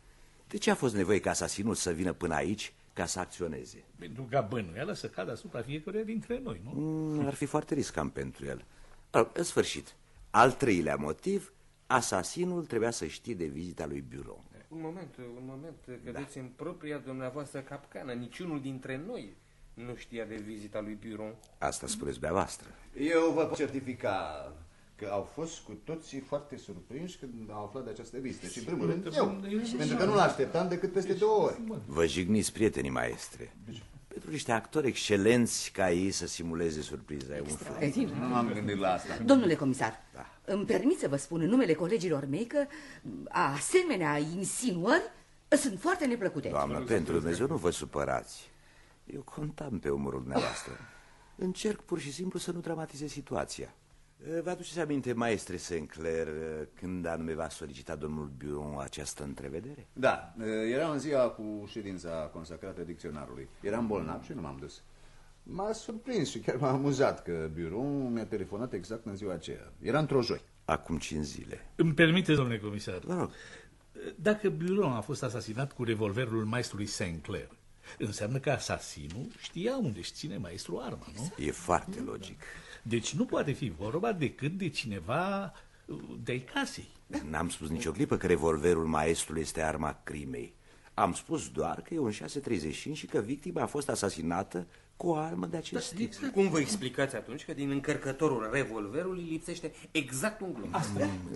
De ce a fost nevoie ca asasinul să vină până aici ca să acționeze? Pentru ca bănuiala să cadă asupra fiecăruia dintre noi, nu? Mm, ar fi foarte riscant pentru el. Al- În sfârșit, al treilea motiv, asasinul trebuia să știe de vizita lui Bureau. Un moment, un moment, cădeți în propria dumneavoastră capcană. Niciunul dintre noi nu știa de vizita lui Buron. Asta spuneți dumneavoastră. Eu vă pot certifica că au fost cu toții foarte surprinși când au aflat de această vizită. Și în primul rând eu, pentru că nu l-așteptam decât peste două ori. Vă jigniți, prietenii maestre. Pentru niște actori excelenți ca ei să simuleze surpriza. E un fel. Nu m-am gândit la asta. Domnule comisar, îmi permit să vă spun în numele colegilor mei că asemenea insinuări sunt foarte neplăcute. Doamnă, pentru Dumnezeu nu vă supărați. Eu contam pe umărul dumneavoastră. Încerc pur și simplu să nu dramatizez situația. Vă aduceți aminte, maestre Sinclair, când anume v-a solicitat domnul Buron această întrevedere? Da, era în ziua cu ședința consacrată dicționarului. Eram bolnav și nu m-am dus. M-a surprins și chiar m-a amuzat că biroul mi-a telefonat exact în ziua aceea. Era într-o joi. Acum cinci zile. Îmi permite, domnule comisar? Vă rog. Dacă Buron a fost asasinat cu revolverul maestrului Sinclair, înseamnă că asasinul știa unde își ține maestru arma, nu? E foarte logic. Deci nu poate fi vorba decât de cineva de-ai casei. N-am spus nicio clipă că revolverul maestrului este arma crimei. Am spus doar că e un 635 și că victima a fost asasinată cu o armă de acest tip. Da, Cum vă explicați atunci că din încărcătorul revolverului lipsește exact un glonț?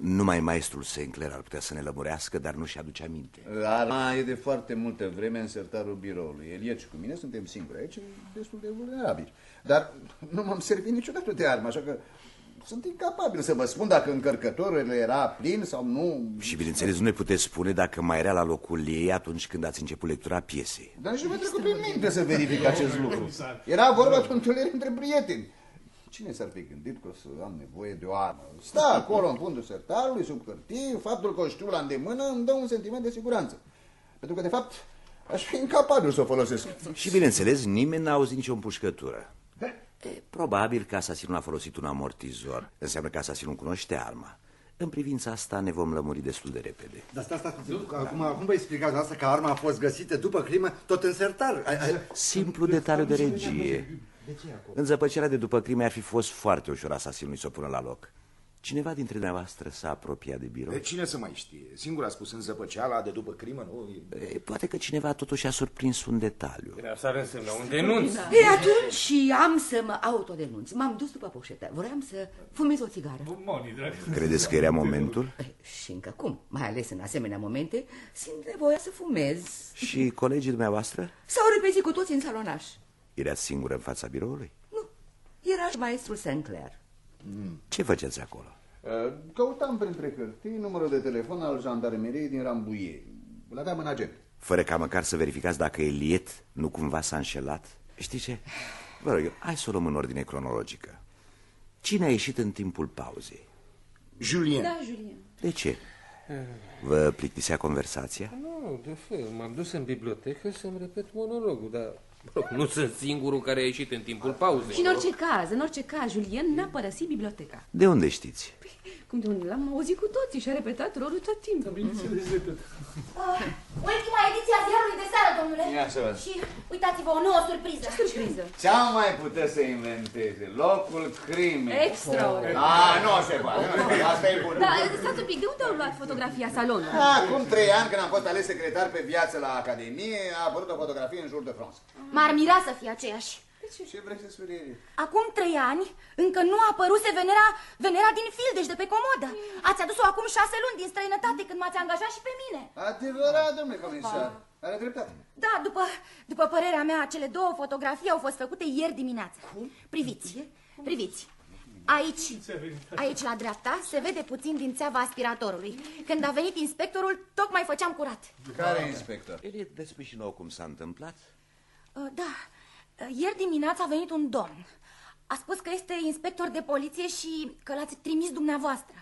Numai maestrul Sinclair ar putea să ne lămurească, dar nu-și aduce aminte. Arma e de foarte multă vreme în sertarul biroului. Eliet și cu mine suntem singuri aici, destul de vulnerabili. Dar nu m-am servit niciodată de armă, așa că sunt incapabil să vă spun dacă încărcătorul era plin sau nu. Și bineînțeles nu ne puteți spune dacă mai era la locul ei atunci când ați început lectura piesei. Dar nici nu mi-a trecut prin minte să verific acest lucru. Era vorba de o întâlnire între prieteni. Cine s-ar fi gândit că o să am nevoie de o armă? Sta acolo în fundul sertarului, sub hârtie, faptul că o știu la îndemână îmi dă un sentiment de siguranță. Pentru că, de fapt, aș fi incapabil să o folosesc. Și, bineînțeles, nimeni n-a auzit nicio împușcătură. E, probabil că asasinul a folosit un amortizor. Înseamnă că asasinul cunoște arma. În privința asta ne vom lămuri destul de repede. Dar stați, stați, acum, acum vă explicați asta că arma a fost găsită după crimă tot în sertar. Simplu detaliu de regie. În zăpăcerea de după crime ar fi fost foarte ușor asasinului să o pună la loc. Cineva dintre dumneavoastră s-a apropiat de birou? De cine să mai știe? Singur a spus în zăpăceala de după crimă, nu? E, poate că cineva totuși a surprins un detaliu. Asta ar însemna un denunț. E atunci am să mă autodenunț. M-am dus după poșetă. Vreau să fumez o țigară. Moni, dragă. Credeți că era momentul? Și încă cum, mai ales în asemenea momente, simt nevoia să fumez. Și colegii dumneavoastră? S-au repezit cu toți în salonaș. Erați singură în fața biroului? Era și maestrul Sinclair. Ce faceți acolo? Căutam printre hârtii numărul de telefon al jandarmeriei din Rambuie. Îl aveam în agent. Fără ca măcar să verificați dacă Eliet nu cumva s-a înșelat? Știi ce? Vă rog eu, hai să o luăm în ordine cronologică. Cine a ieșit în timpul pauzei? Julien. Da, Julien. De ce? Vă plictisea conversația? Nu, de fel, m-am dus în bibliotecă să-mi repet monologul, dar mă rog, nu sunt singurul care a ieșit în timpul pauzei. Și în orice caz, în orice caz, Julien n-a părăsit biblioteca. De unde știți? Cum de unde l-am auzit cu toții și a repetat rolul tot timpul. Bineînțeles de tot. Uh, ultima ediție a ziarului de seară, domnule. Ia să văd. Și uitați-vă, o nouă surpriză. Surpriză. Ce-am mai putea să inventeze? Locul crimei. Extraordinar. Ah, nu se poate. nu se poate. Asta e bun. Da, stați un pic, de unde au luat fotografia salonului? Acum trei ani, când am fost ales secretar pe viață la Academie, a apărut o fotografie în jur de France. M-ar mira să fie aceeași. Ce vrei să spui? Acum trei ani, încă nu a apăruse Venera, Venera din Fildeș de pe comodă. Ați adus-o acum șase luni din străinătate când m-ați angajat și pe mine. Adevărat, domnule comisar. Are dreptate. Da, după, după părerea mea, cele două fotografii au fost făcute ieri dimineață. Priviți, priviți. Aici, aici la dreapta, se vede puțin din țeava aspiratorului. Când a venit inspectorul, tocmai făceam curat. Care inspector? Eliet, despre și nou cum s-a întâmplat? Uh, Da, uh, ieri dimineața a venit un domn. A spus că este inspector de poliție și că l-ați trimis dumneavoastră.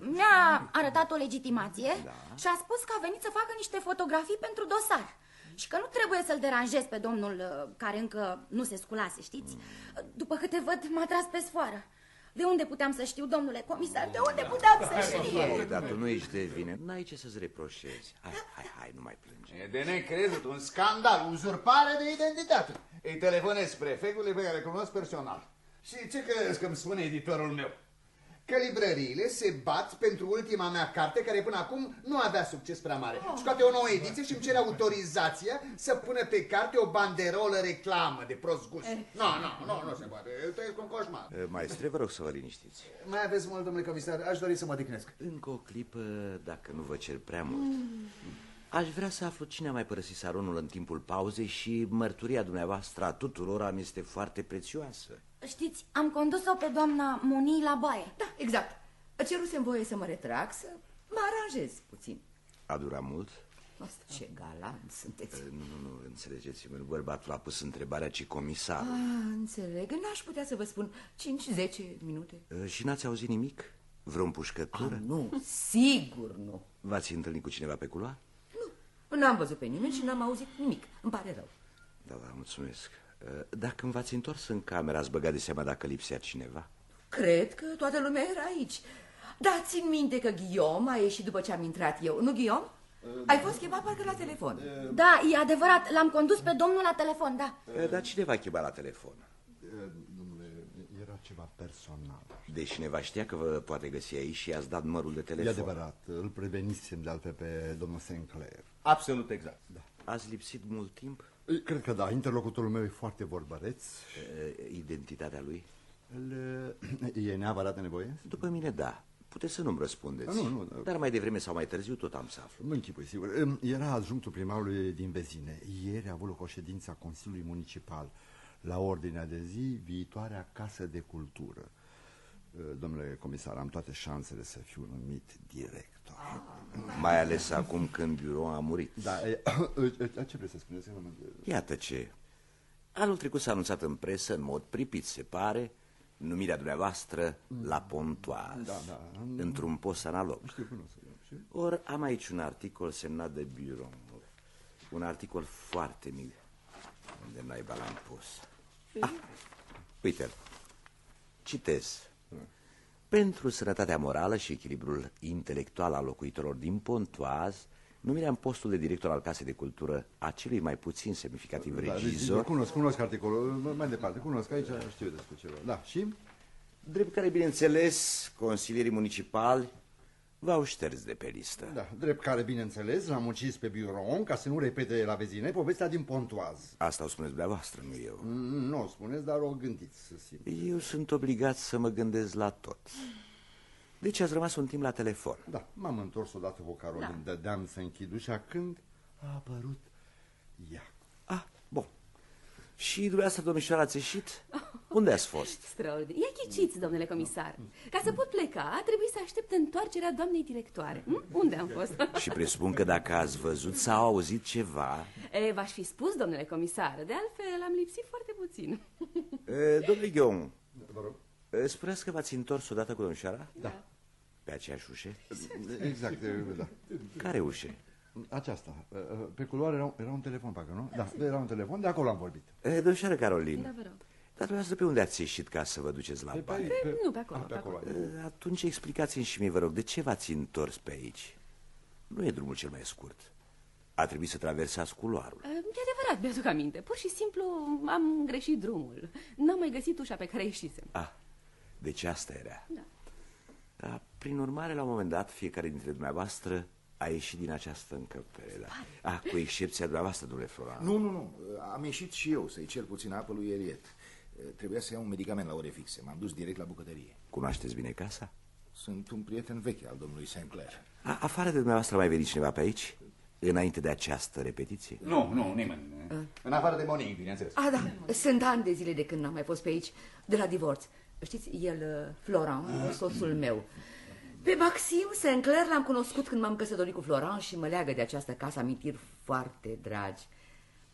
Mi-a arătat o legitimație și a spus că a venit să facă niște fotografii pentru dosar. Și că nu trebuie să-l deranjez pe domnul uh, care încă nu se sculase, știți? Uh, După câte văd, m-a tras pe sfoară. De unde puteam să știu, domnule comisar? De unde puteam să știu? E, dar tu nu ești de vină, n-ai ce să-ți reproșezi. Hai, hai, hai, nu mai plânge. E de necrezut, un scandal, uzurpare de identitate. Îi telefonez prefectului pe care îl cunosc personal. Și ce credeți că îmi spune editorul meu? Că librăriile se bat pentru ultima mea carte, care până acum nu avea succes prea mare. Scoate o nouă ediție și îmi cere autorizația să pună pe carte o banderolă reclamă de prost gust. Nu, nu, nu, nu se poate. Eu trăiesc un coșmar. E, Maestre, vă rog să vă liniștiți. Mai aveți mult, domnule comisar? Aș dori să mă odihnesc. Încă o clipă, dacă nu vă cer prea mult. Aș vrea să aflu cine a mai părăsit salonul în timpul pauzei și mărturia dumneavoastră a tuturora mi este foarte prețioasă. Știți, am condus-o pe doamna Moni la baie. Da, exact. Cerusem voie să mă retrag, să mă aranjez puțin. A durat mult? Ce galant sunteți. Nu, nu, nu, înțelegeți-mă, nu bărbatul a pus întrebarea, ci comisarul. Ah, înțeleg. N-aș putea să vă spun 5-10 minute. Uh, Și n-ați auzit nimic? Vreo împușcătură? Ah, nu, sigur nu. V-ați întâlnit cu cineva pe culoar? N-am văzut pe nimeni și n-am auzit nimic. Îmi pare rău. Da, da, mulțumesc. Uh, Dacă când v-ați întors în cameră, ați băgat de seama dacă lipsea cineva? Cred că toată lumea era aici. Dar țin minte că Guillaume a ieșit după ce am intrat eu. Nu, Guillaume? Ai fost chemat parcă la telefon. Da, e adevărat, l-am condus pe domnul la telefon, da. Uh, Dar cine v-a chemat la telefon? Domnule, era ceva personal. Deci cineva știa că vă poate găsi aici și i-ați dat numărul de E telefon. adevărat, îl prevenisem de altfel pe domnul Sinclair. Absolut exact. Da. Ați lipsit mult timp? Cred că da, interlocutorul meu e foarte vorbăreț. Uh, Identitatea lui? El, e neapărat nevoie? După mine, da. Puteți să nu-mi răspundeți. Nu, nu, da. Dar mai devreme sau mai târziu tot am să aflu. Mă închipui, sigur. Era adjunctul primarului din Vezine. Ieri a avut loc o ședință a Consiliului Municipal la ordinea de zi viitoarea casă de cultură. Domnule comisar, am toate șansele să fiu numit director. Mai ales acum când birou a murit. Da, e, ce vreți să spuneți? Iată ce. Anul trecut s-a anunțat în presă, în mod pripit se pare, numirea dumneavoastră la Pontoaz, Da, da. într-un post analog. Știu, cunosc. știu. Or, am aici un articol semnat de birou. Un articol foarte mic. Unde naiba l-am pus? Ah, uite-l. Citez. Pentru sănătatea morală și echilibrul intelectual al locuitorilor din Pontoaz, numirea în postul de director al Casei de Cultură a celui mai puțin semnificativ Da, regizor, Cunosc, cunosc articolul. Mai departe, cunosc. Aici știu despre ceva. Da, și? drept care, bineînțeles, consilierii municipali v-au șters de pe listă. Da, drept care, bineînțeles, l-am ucis pe birou ca să nu repete la vezine povestea din Pontoaz. Asta o spuneți dumneavoastră, nu eu. Nu o spuneți, dar o gândiți, să simt. Eu sunt obligat să mă gândesc la tot. Deci ați rămas un timp la telefon. Da, m-am întors odată cu Carolin, da. dădeam să închid ușa când a apărut ea. Ah, bun. Și dumneavoastră, domnișoara, ați ieșit? Unde ați fost? Extraordinar. Ia ghiciți, domnule comisar. Ca să pot pleca, a trebuit să aștept întoarcerea doamnei directoare. Hm? Unde am fost? Și presupun că dacă ați văzut sau auzit ceva... E, v-aș fi spus, domnule comisar, de altfel am lipsit foarte puțin. E, domnule Gheon, spuneți că v-ați întors odată cu domnișoara? Da. Pe aceeași ușă? Exact, da. Care ușă? Aceasta. Pe culoare era, era un telefon, parcă, nu? Da, era un telefon, de acolo am vorbit. E, domnișoară Carolin, Da, vă rog. dar dumneavoastră pe unde ați ieșit ca să vă duceți la bani? Pe, nu, pe acolo. Ah, pe acolo. E, Atunci explicați-mi și mie, vă rog, de ce v-ați întors pe aici? Nu e drumul cel mai scurt. A trebuit să traversați culoarul. E adevărat, mi-aduc aminte. Pur și simplu am greșit drumul. N-am mai găsit ușa pe care ieșisem. Ah, deci asta era. Da. Da, prin urmare, la un moment dat, fiecare dintre dumneavoastră a ieșit din această încăpere. Da. Ah, cu excepția dumneavoastră, domnule Floran. Nu, nu, nu. Am ieșit și eu să-i cer puțin apă lui Eliet. Trebuia să iau un medicament la ore fixe. M-am dus direct la bucătărie. Cunoașteți bine casa? Sunt un prieten vechi al domnului Sinclair. A, afară de dumneavoastră a mai venit cineva pe aici? Înainte de această repetiție? Nu, nu, nimeni. În afară de Monique, bineînțeles. Ah, da, sunt ani de zile de când n-am mai fost pe aici, de la divorț. Știți, el, uh, Florent, soțul meu. Pe Maxim Sinclair l-am cunoscut când m-am căsătorit cu Florent și mă leagă de această casă amintiri foarte dragi.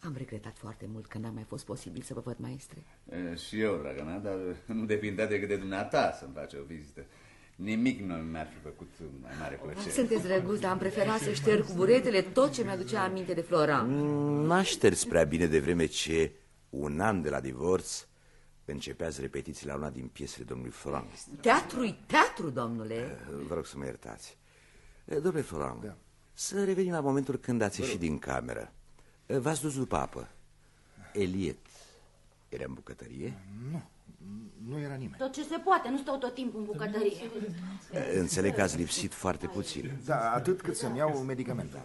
Am regretat foarte mult că n-a mai fost posibil să vă văd, maestre. E, și eu, dragă mea, dar nu depindea decât de dumneata să-mi face o vizită. Nimic nu mi-ar fi făcut mai mare plăcere. Sunteți drăguț, dar am preferat să șterg cu buretele tot ce mi-aducea aminte de Florent. Mm, N-aș șters prea bine de vreme ce, un an de la divorț, începeați repetiții la una din piesele domnului Floran. Teatru-i teatru, domnule. Vă rog să mă iertați. E, Domnule Floran, da. să revenim la momentul când ați ieșit din cameră. E, V-ați dus după apă. Eliet era în bucătărie? Nu, nu era nimeni. Tot ce se poate, nu stau tot timpul în bucătărie. E, Înțeleg că ați lipsit foarte puțin. Da, atât cât să-mi iau medicamentul.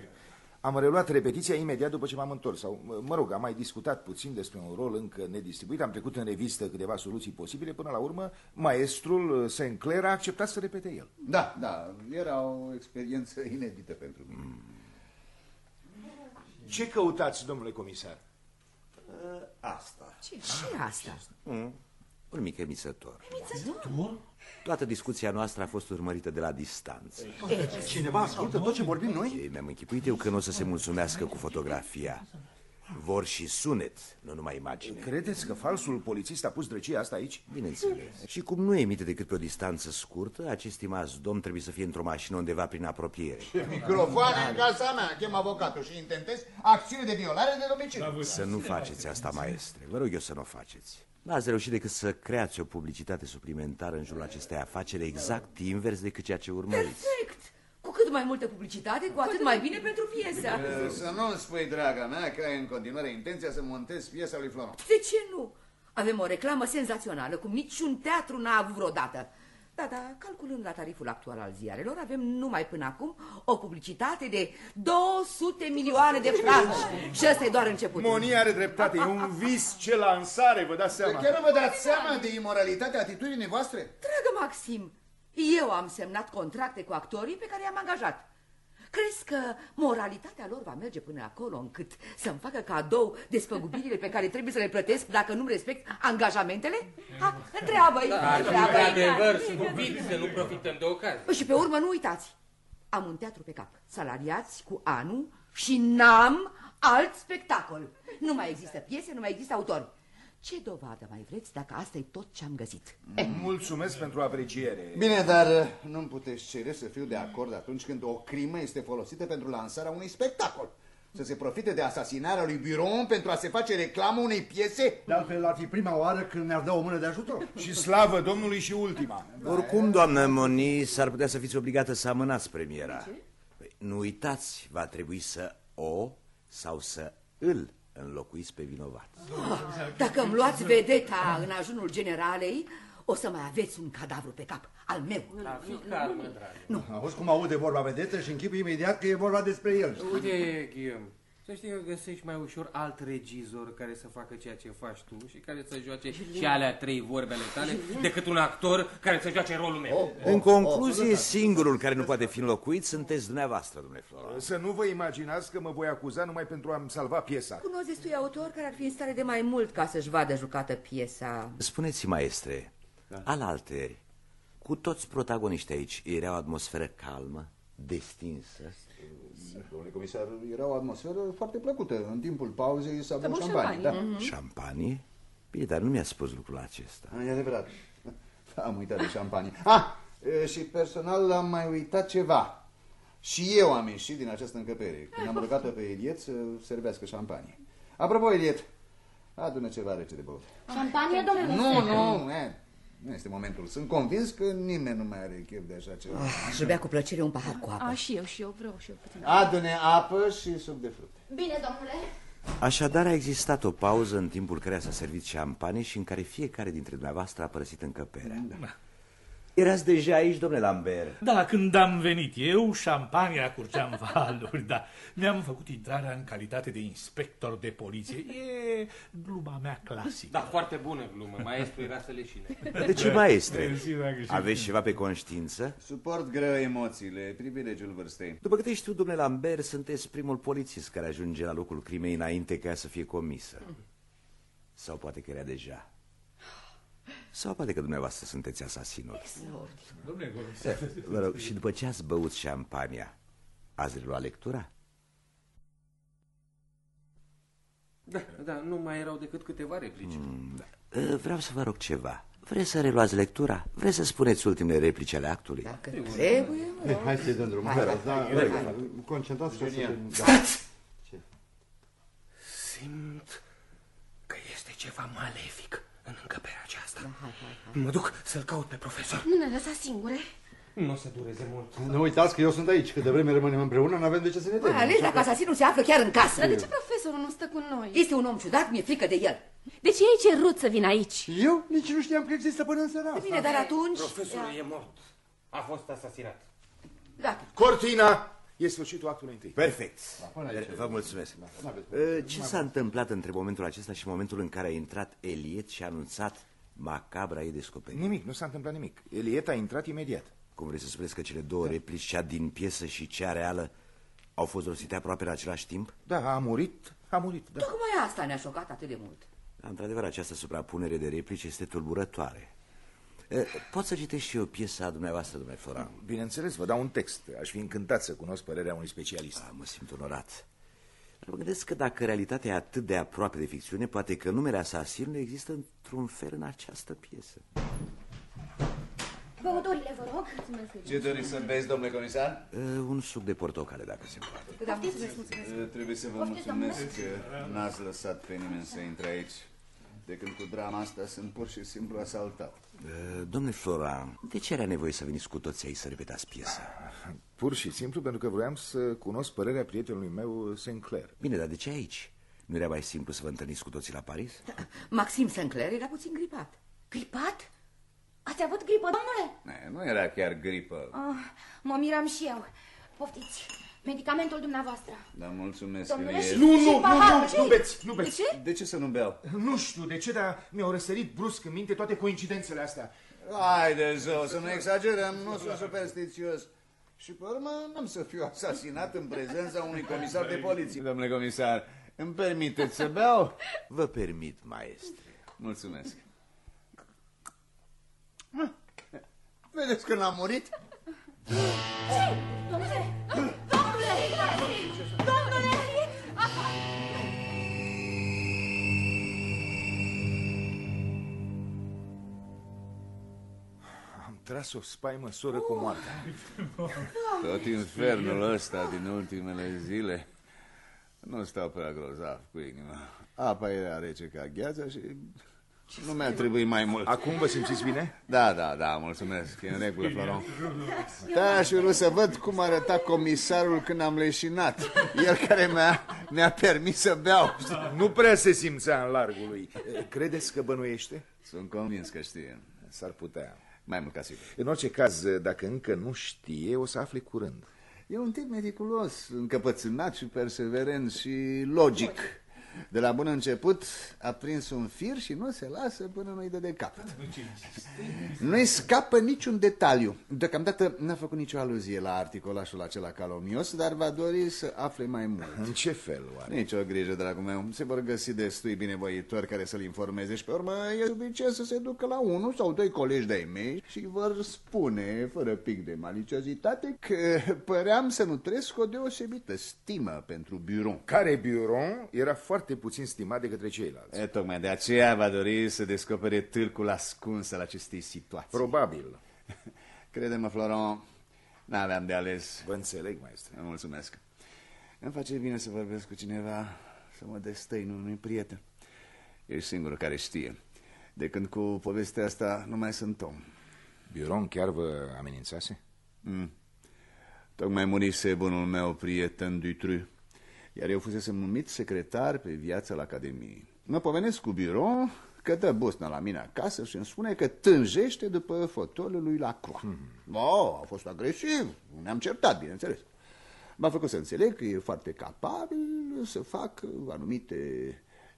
Am reluat repetiția imediat după ce m-am întors. Sau, mă- mă rog, am mai discutat puțin despre un rol încă nedistribuit. Am trecut în revistă câteva soluții posibile. Până la urmă, maestrul uh, Sinclair a acceptat să repete el. Da, da, era o experiență inedită pentru mine. Ce căutați, domnule comisar? Asta. Ce și asta? Mm. Un mic emițător. Toată discuția noastră a fost urmărită de la distanță. Cineva ascultă tot ce vorbim noi? Ei, mi-am închipuit eu că nu o să se mulțumească cu fotografia. Vor și sunet, nu numai imagine. Credeți că falsul polițist a pus drăcia asta aici? Bineînțeles. Și cum nu emite decât pe o distanță scurtă, acest stimați domn trebuie să fie într-o mașină undeva prin apropiere. Microfoane în casa mea, chem avocatul și intentez acțiune de violare de domiciliu. Să nu faceți asta, maestre. Vă rog eu să nu o faceți. N-ați reușit decât să creați o publicitate suplimentară în jurul acestei afaceri exact invers decât ceea ce urmăriți. Perfect! Cu cât mai multă publicitate, cu atât mai bine pentru piesa. Să nu spui, draga mea, că ai în continuare intenția să montezi piesa lui Florent. De ce nu? Avem o reclamă senzațională, cum niciun teatru n-a avut vreodată. Da, da, calculând la tariful actual al ziarelor, avem numai până acum o publicitate de 200 milioane de franci. Și ăsta e doar începutul. Monia are dreptate, e un vis ce lansare, vă dați seama. Chiar nu vă dați seama de imoralitatea atitudinii voastre? Dragă Maxim, eu am semnat contracte cu actorii pe care i-am angajat. Crezi că moralitatea lor va merge până acolo încât să-mi facă cadou despăgubirile pe care trebuie să le plătesc dacă nu-mi respect angajamentele? Ha, întreabă-i! Da, și întreabă-i. într-adevăr, stupid să nu profităm de ocazie. Bă, Și pe urmă nu uitați, am un teatru pe cap, salariați cu anul și n-am alt spectacol. Nu mai există piese, nu mai există autori. Ce dovadă mai vreți dacă asta e tot ce am găsit? Mulțumesc pentru apreciere. Bine, dar uh, nu-mi puteți cere să fiu de acord atunci când o crimă este folosită pentru lansarea unui spectacol. Să se profite de asasinarea lui Biron pentru a se face reclamă unei piese? De altfel, ar fi prima oară când ne-ar da o mână de ajutor. Și slavă Domnului și ultima. Oricum, doamnă Moni, s-ar putea să fiți obligată să amânați premiera. Păi, nu uitați, va trebui să o sau să îl înlocuiți pe vinovat. Ah, Dacă îmi luați vedeta în ajunul generalei, o să mai aveți un cadavru pe cap, al meu. Da, fi calmă, dragă. Nu. Auzi cum aude vorba vedetă și închipă imediat că e vorba despre el. Uite, Guillaume, să știi că găsești mai ușor alt regizor care să facă ceea ce faci tu și care să joace și alea trei vorbe ale tale decât un actor care să joace rolul meu. În concluzie, singurul care nu poate fi înlocuit sunteți dumneavoastră, domnule Florent. Să nu vă imaginați că mă voi acuza numai pentru a-mi salva piesa. Cunoți destui autor care ar fi în stare de mai mult ca să-și vadă jucată piesa. Spuneți, maestre, alalteri, cu toți protagoniștii aici, era o atmosferă calmă, destinsă. Domnule comisar, era o atmosferă foarte plăcută. În timpul pauzei s-a băut băut șampanie. Da. șampanie. Șampanie? Bine, dar nu mi-a spus lucrul acesta. E adevărat. Am uitat de șampanie. Ah, e, și personal am mai uitat ceva. Și eu am ieșit din această încăpere. Când am rugat-o pe Eliet să servească șampanie. Apropo, Eliet, adună ceva rece de băut. Șampanie, domnule? Nu, nu, e, nu este momentul. Sunt convins că nimeni nu mai are chef de așa ceva. Aș bea cu plăcere un pahar cu apă. A, și eu, și eu vreau și eu puțin. Adune apă și suc de fructe. Bine, domnule. Așadar a existat o pauză în timpul care s-a servit șampanie și în care fiecare dintre dumneavoastră a părăsit încăperea. Erați deja aici, domnule Lambert. Da, când am venit eu, șampania curgea în valuri, da. Mi-am făcut intrarea în calitate de inspector de poliție. E gluma mea clasică. Da, foarte bună glumă. Maestru era să leșine. De ce, maestre? Mersi, dragă, și- Aveți ceva pe conștiință? Suport greu emoțiile, privilegiul vârstei. După câte știu, domnule Lambert, sunteți primul polițist care ajunge la locul crimei înainte ca ea să fie comisă. Sau poate că era deja. Sau poate că dumneavoastră sunteți asasinul. Domnule comisar, Vă rog, și după ce ați băut șampania, ați reluat lectura? Da, da, nu mai erau decât câteva replici. Uh, Vreau să vă rog ceva. Vreți să reluați lectura? Vreți să spuneți ultimele replici ale actului? Dacă trebuie, mă rog. Hai să-i dăm drumul. Hai, Da, hai, da, hai, da, hai. Concentrați ca să... Da. Simt că este ceva malefic în încăperea aceasta. Mă duc să-l caut pe profesor. Nu ne lăsa singure. Nu o să dureze mult. Nu uitați că eu sunt aici. Cât de vreme rămânem împreună, nu avem de ce să ne Mai temem. ales dacă asasinul se află chiar în casă. Dar de ce profesorul nu stă cu noi? Este un om ciudat, mi-e frică de el. De ce ai cerut să vină aici? Eu nici nu știam că există până în seara asta. Bine, dar atunci... Profesorul e mort. A fost asasinat. Da. Cortina! E sfârșitul actului întâi. Perfect. până aici. Vă mulțumesc. n-aveți Uh, Ce s-a întâmplat între momentul acesta și momentul în care a intrat Eliet și a anunțat macabra ei descoperire? Nimic, nu s-a întâmplat nimic. Eliet a intrat imediat. Cum vreți să spuneți că cele două replici, cea din piesă și cea reală, au fost rostite aproape la același timp? Da, a murit, a murit, da. Tocmai asta ne-a șocat atât de mult. într-adevăr, această suprapunere de replici este tulburătoare. Eh, Pot să citești și o piesă a dumneavoastră, domnule Floran? Bineînțeles, vă dau un text. Aș fi încântat să cunosc părerea unui specialist. Ah, mă simt onorat. Dar mă gândesc că dacă realitatea e atât de aproape de ficțiune, poate că numele asasinului există într-un fel în această piesă. Băuturile, vă rog. Ce doriți să beți, domnule comisar? Uh, un suc de portocale, dacă se poate. Da, mulțumesc, mulțumesc. Uh, Trebuie să vă Poftiți, mulțumesc domnule? că n-ați lăsat pe nimeni să intre aici. De când cu drama asta sunt pur și simplu asaltat. Uh, domnule Floran, de ce era nevoie să veniți cu toții aici să repetați piesa? Pur și simplu pentru că vroiam să cunosc părerea prietenului meu, Sinclair. Bine, dar de ce aici? Nu era mai simplu să vă întâlniți cu toții la Paris? Maxim Sinclair era puțin gripat. Gripat? Ați avut gripă, domnule? Ne, nu era chiar gripă. Ah, mă miram și eu. Poftiți. Medicamentul dumneavoastră. Dar mulțumesc Domnule, că și- e... Nu, nu, și nu, paharul, nu, ce? nu beți, nu De beți. ce? De ce să nu beau? Nu știu de ce, dar mi-au răsărit brusc în minte toate coincidențele astea. Haide, zău, să nu exagerăm, nu sunt superstițios. Și pe urmă n-am să fiu asasinat în prezența unui comisar de poliție. Domnule comisar, îmi permiteți să beau? Vă permit, maestre. Mulțumesc. Vedeți că n-am murit? Domnule! Domnule! Domnule! Am tras o spaimă soră cu moartea. Tot infernul ăsta din ultimele zile nu stau prea grozav cu inima. Apa era rece ca gheața și nu mi-a trebuit mai mult. Acum vă simțiți bine? Da, da, da, mulțumesc. E în regulă, Floron. Da, și vreau să văd cum arăta comisarul când am leșinat. El care mi-a mi permis să beau. Nu prea se simțea în largul lui. Credeți că bănuiește? Sunt convins că știe. S-ar putea. Mai mult ca sigur. În orice caz, dacă încă nu știe, o să afle curând. E un tip meticulos, încăpățânat și perseverent și logic. De la bun început a prins un fir și nu se lasă până nu-i dă de capăt. Nu-i scapă niciun detaliu. Deocamdată n-a făcut nicio aluzie la articolașul acela calomnios, dar va dori să afle mai mult. În ce fel, oare? Nici o grijă, dragul meu. Se vor găsi destui binevoitori care să-l informeze și pe urmă e suficient să se ducă la unul sau doi colegi de-ai mei și vor spune, fără pic de maliciozitate, că păream să nutresc o deosebită stimă pentru Buron. Care Buron era foarte puțin stimat de către ceilalți. E, tocmai de aceea va dori să descopere târcul ascuns al acestei situații. Probabil. Crede-mă, Floron, n-aveam de ales. Vă înțeleg, maestre. Mulțumesc. Îmi face bine să vorbesc cu cineva, să mă destăin unui prieten. Ești singurul care știe. De când cu povestea asta nu mai sunt om. Buron chiar vă amenințase? Mm. Tocmai murise bunul meu prieten Dutru, iar eu fusesem numit secretar pe viața la Academie. Mă pomenesc cu birou că dă busna la mine acasă și îmi spune că tânjește după fotolul lui Lacroix. Hmm. Oh, a fost agresiv, ne-am certat, bineînțeles. M-a făcut să înțeleg că e foarte capabil să fac anumite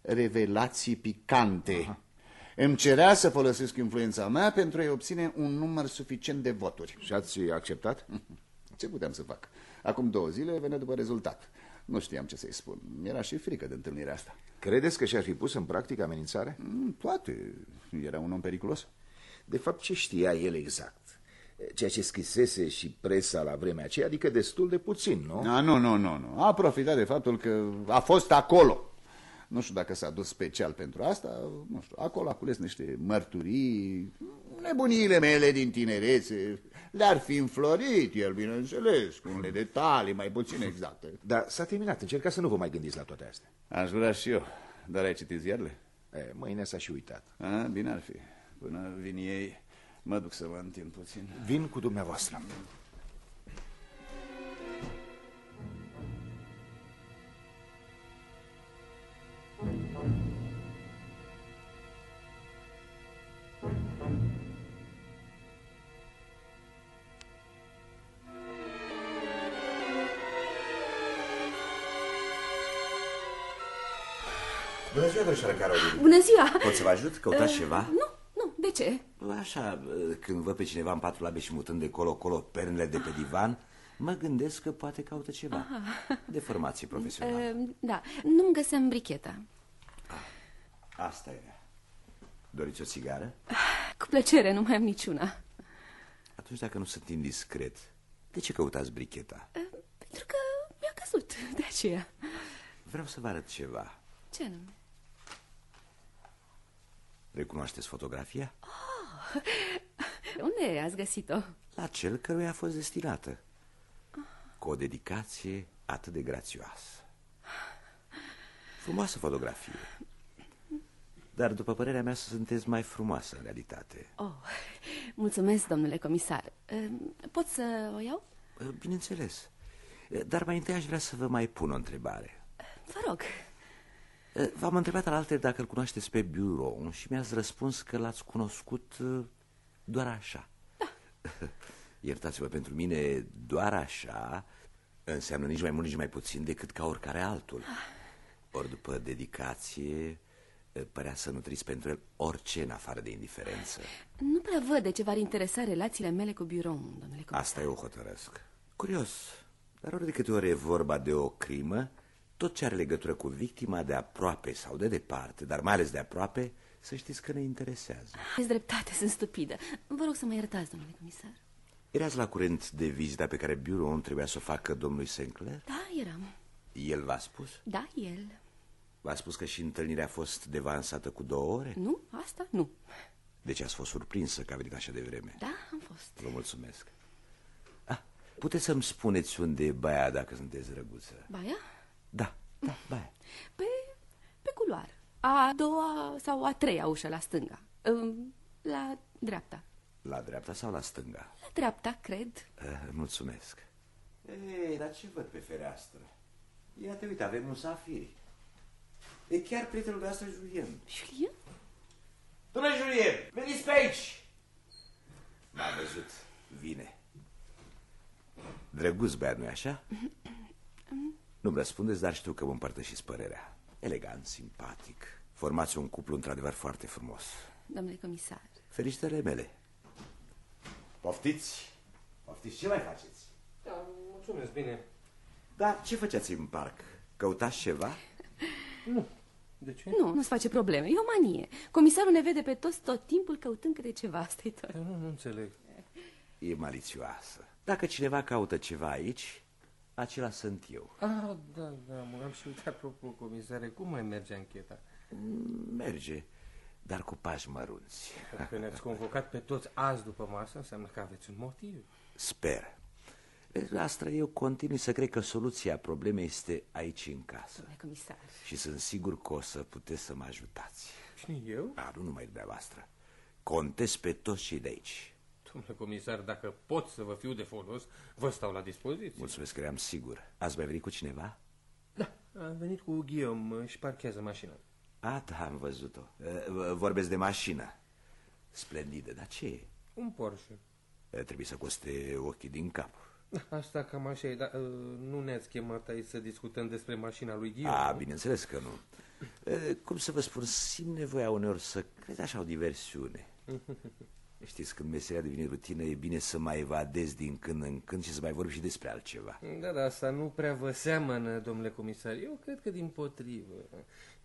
revelații picante. Aha. Îmi cerea să folosesc influența mea pentru a-i obține un număr suficient de voturi. Și ați acceptat? Ce puteam să fac? Acum două zile venea după rezultat. Nu știam ce să-i spun. Mi-era și frică de întâlnirea asta. Credeți că și-ar fi pus în practică amenințare? Mm, poate. Era un om periculos. De fapt, ce știa el exact? Ceea ce scrisese și presa la vremea aceea, adică destul de puțin, nu? A, nu, nu, nu, nu. A profitat de faptul că a fost acolo. Nu știu dacă s-a dus special pentru asta, nu știu, acolo a cules niște mărturii, nebuniile mele din tinerețe, le-ar fi înflorit el, bineînțeles, cu unele detalii mai puțin exacte. Dar s-a terminat, încercați să nu vă mai gândiți la toate astea. Aș vrea și eu, dar ai citit ziarele? E, mâine s-a și uitat. A, bine ar fi. Până vin ei, mă duc să mă întind puțin. Vin cu dumneavoastră. Bună ziua, domnișoară Carolina. Bună ziua! Pot să vă ajut? Căutați ceva? Nu, nu, de ce? Așa, când văd pe cineva în patul labe și mutând de colo-colo pernele de pe divan, mă gândesc că poate caută ceva. Aha. De formație profesională. Uh, da, nu-mi găsem bricheta. Asta e. Doriți o țigară? Cu plăcere, nu mai am niciuna. Atunci, dacă nu sunt indiscret, de ce căutați bricheta? Pentru că mi-a căzut, de aceea. Vreau să vă arăt ceva. Ce anume? Recunoașteți fotografia? Oh, unde ați găsit-o? La cel căruia a fost destinată. Cu o dedicație atât de grațioasă. Frumoasă fotografie. Dar, după părerea mea, sunteți mai frumoasă în realitate. Oh, mulțumesc, domnule comisar. Pot să o iau? Bineînțeles. Dar mai întâi aș vrea să vă mai pun o întrebare. Vă rog. V-am întrebat alaltă dacă îl cunoașteți pe birou și mi-ați răspuns că l-ați cunoscut doar așa. Da. Iertați-vă pentru mine, doar așa înseamnă nici mai mult, nici mai puțin decât ca oricare altul. Ori după dedicație, părea să nutriți pentru el orice în afară de indiferență. Nu prea văd de ce v-ar interesa relațiile mele cu birou, domnule comisar. Asta eu hotărăsc. Curios, dar ori de câte ori e vorba de o crimă, tot ce are legătură cu victima de aproape sau de departe, dar mai ales de aproape, să știți că ne interesează. Aveți dreptate, sunt stupidă. Vă rog să mă iertați, domnule comisar. Erați la curent de vizita pe care biroul trebuia să o facă domnului Sinclair? Da, eram. El v-a spus? Da, el. V-a spus că și întâlnirea a fost devansată cu două ore? Nu, asta nu. Deci ați fost surprinsă că a venit așa de vreme? Da, am fost. Vă mulțumesc. Ah, puteți să-mi spuneți unde e baia dacă sunteți răguță? Baia? Da, da, baia. Pe, pe culoar. A doua sau a treia ușă la stânga. La dreapta. La dreapta sau la stânga? La dreapta, cred. Uh, mulțumesc. Ei, dar ce văd pe fereastră? Ia te uite, avem un safir. E chiar prietenul nostru Julien. Julien? Domnule Julien, veniți pe aici! M-a văzut. Vine. Drăguț băiat, nu-i așa? Nu-mi răspundeți, dar știu că vă împărtășiți părerea. Elegant, simpatic. Formați un cuplu într-adevăr foarte frumos. Domnule comisar. Felicitările mele. Poftiți? Poftiți, ce mai faceți? Da, mulțumesc, bine. Da, ce făceați în parc? Căutați ceva? Nu. De ce? Nu, nu-ți face probleme. E o manie. Comisarul ne vede pe toți tot timpul căutând câte ceva. asta e tot. Eu nu, nu înțeleg. E malițioasă. Dacă cineva caută ceva aici, acela sunt eu. Ah, da, da, mă am și uitat, apropo, comisare, cum mai merge ancheta? Merge, dar cu pași mărunți. Dacă ne-ați convocat pe toți azi după masă, înseamnă că aveți un motiv. Sper. Asta eu continui să cred că soluția problemei este aici în casă. Domnule comisar. Și sunt sigur că o să puteți să mă ajutați. Și eu? Da, nu numai dumneavoastră. Contez pe toți cei de aici. Domnule comisar, dacă pot să vă fiu de folos, vă stau la dispoziție. Mulțumesc că eram sigur. Ați mai venit cu cineva? Da, am venit cu Guillaume și parchează mașina. A, da, am văzut-o. Vorbesc de mașină. Splendidă, dar ce e? Un Porsche. Trebuie să coste ochii din cap. Asta cam așa e, dar uh, nu ne-ați chemat aici să discutăm despre mașina lui Guillaume? A, bineînțeles că nu. Uh, cum să vă spun, simt nevoia uneori să crezi așa o diversiune. Știți, când meseria devine rutină, e bine să mai evadezi din când în când și să mai vorbi și despre altceva. Da, da, asta nu prea vă seamănă, domnule comisar. Eu cred că din potrivă.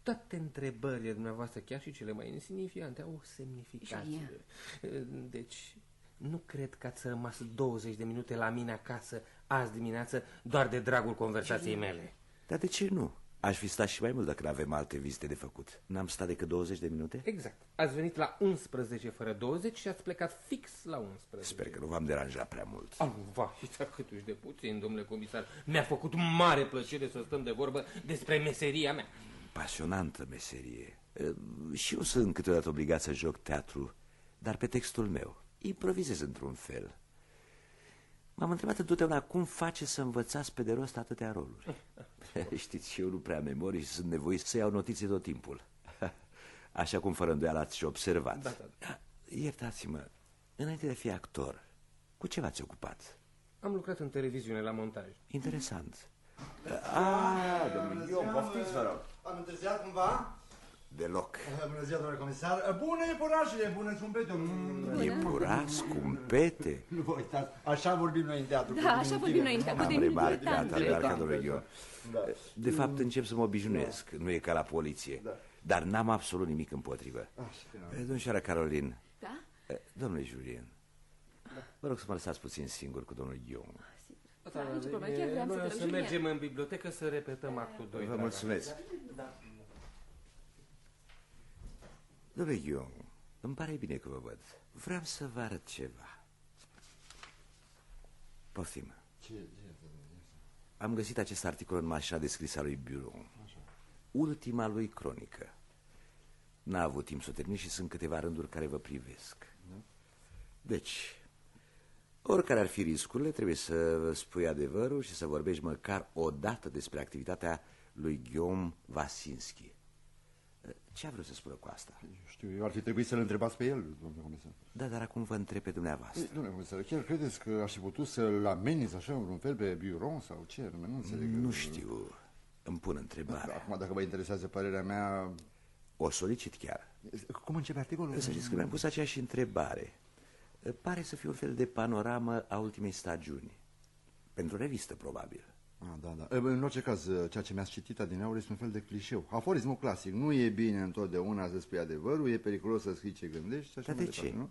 Toate întrebările dumneavoastră, chiar și cele mai insignifiante, au o semnificație. Deci, nu cred că ați rămas 20 de minute la mine acasă azi dimineață doar de dragul conversației mele. Dar de ce nu? Aș fi stat și mai mult dacă nu avem alte vizite de făcut. N-am stat decât 20 de minute? Exact. Ați venit la 11 fără 20 și ați plecat fix la 11. Sper că nu v-am deranjat prea mult. Ah, va, și cât de puțin, domnule comisar. Mi-a făcut mare plăcere să stăm de vorbă despre meseria mea. Pasionantă meserie. Și eu sunt câteodată obligat să joc teatru, dar pe textul meu. Improvizez într-un fel. M-am întrebat întotdeauna cum face să învățați pe de rost atâtea roluri. Știți, eu nu prea memorii și sunt nevoit să iau notițe tot timpul. Așa cum fără îndoială ați și observat. Da, da, da. Iertați-mă, înainte de a fi actor, cu ce v-ați ocupat? Am lucrat în televiziune la montaj. Interesant. Ah, domnul Ghion, poftiți, vă rog. Am întârziat cumva? Deloc. Bună ziua, domnule comisar. Bună iepurașele, bună scumpete. Mm. Iepuraș, scumpete? Nu vă uitați, așa vorbim noi în teatru. Da, așa vorbim noi în teatru. Am remarcat, am remarcat, domnule Ghion. De fapt, încep să mă obișnuiesc. Nu e ca la poliție. dar n-am absolut nimic împotrivă. Așa, Eh, Domnișoara Carolin, Da? eh, domnule Julien, vă rog să mă lăsați puțin singur cu domnul Guillaume. Da, nicio problemă, chiar vreau să Noi te o să Julien. mergem în bibliotecă să repetăm actul 2. Vă mulțumesc. Domnule Guillaume, îmi pare bine că vă văd. Vreau să vă arăt ceva. Poftim. Ce, ce, Am găsit acest articol în mașina de scris a lui Bureau. Ultima lui cronică. N-a avut timp să o termin și sunt câteva rânduri care vă privesc. Deci, oricare ar fi riscurile, trebuie să spui adevărul și să vorbești măcar o dată despre activitatea lui Guillaume Vasinski. Ce a vrut să spună cu asta? Știu, eu ar fi trebuit să-l întrebați pe el, domnule comisar. Da, dar acum vă întreb pe dumneavoastră. Ei, Domnule comisar, chiar credeți că aș fi putut să-l ameniți așa un fel pe biron sau ce? Nu înțeleg. Nu știu. Îmi pun întrebarea. Acum, dacă vă interesează părerea mea... O solicit chiar. Cum începe articolul? Să știți că mi-am pus aceeași întrebare. Pare să fie un fel de panoramă a ultimei stagiuni. Pentru revistă, probabil. Ah, da, da. În orice caz, ceea ce mi-ați citit adineauri este un fel de clișeu. Aforismul clasic. Nu e bine întotdeauna să spui adevărul, e periculos să scrii ce gândești și așa Dar de mai ce? departe, nu?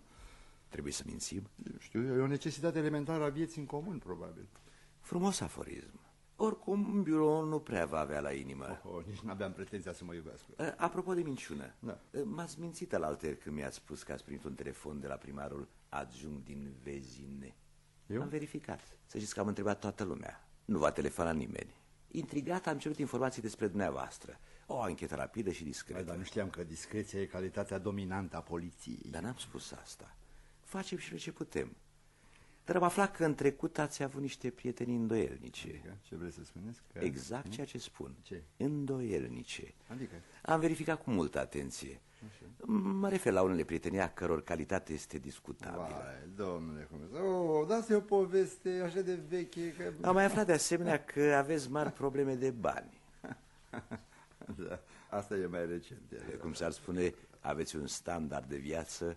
Trebuie să mințim? Știu, e o necesitate elementară a vieții în comun, probabil. Frumos aforism. Oricum, birou nu prea va avea la inimă. Oh, oh, nici n-aveam pretenția să mă iubească. A, Apropo de minciună, Da. m-ați mințit alaltăieri când mi-ați spus că ați primit un telefon de la primarul adjunct din Vezine. Eu? Am verificat. Să știți că am întrebat toată lumea. Nu va telefona nimeni. Intrigat am cerut informații despre dumneavoastră. O anchetă rapidă și discretă. Dar nu știam că discreția e calitatea dominantă a poliției. Dar n-am spus asta. Facem și noi ce putem. Dar am aflat că în trecut ați avut niște prieteni îndoielnice. Adică, ce vreți să spuneți? Că... Exact ceea ce spun. Ce? Îndoielnice. Adică? Am verificat cu multă atenție. Mă refer la unele prietenii a căror calitate este discutabilă. Vai, domnule comisar, oh, dar asta e o poveste așa de veche că... Am mai aflat de asemenea că aveți mari probleme de bani. da, asta e mai recent. e. Cum s-ar spune, aveți un standard de viață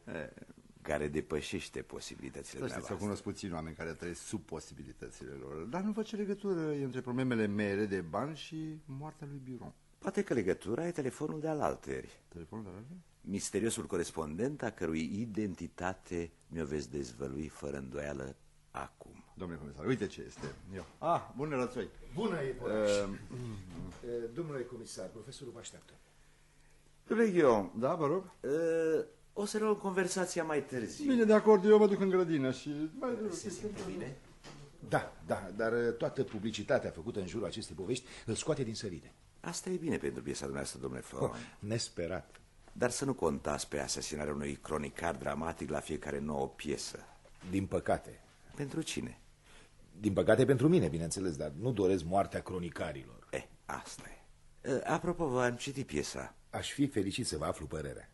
care depășește posibilitățile Să știți, să dumneavoastră. cunosc puțini oameni care trăiesc sub posibilitățile lor. Dar nu văd ce legătură e între problemele mele de bani și moartea lui Biron. Poate că legătura e telefonul de alaltări. Telefonul de alaltări? Misteriosul corespondent a cărui identitate mi-o veți dezvălui fără îndoială acum. Domnule comisar, uite ce este. Eu. Ah, bună rățoi. Bună, e Uh, Domnule comisar, profesorul vă așteaptă. Domnule Ghion, da, vă rog. Uh, o să luăm conversația mai târziu. Bine, de acord, eu mă duc în grădină și... Se simte bine? Da, da, dar toată publicitatea făcută în jurul acestei povești îl scoate din sărite. Asta e bine pentru piesa dumneavoastră, domnule Florent. Oh, nesperat. Dar să nu contați pe asasinarea unui cronicar dramatic la fiecare nouă piesă. Din păcate. Pentru cine? Din păcate pentru mine, bineînțeles, dar nu doresc moartea cronicarilor. Eh, asta e. Uh, Apropo, v-am citit piesa. Aș fi fericit să vă aflu părerea.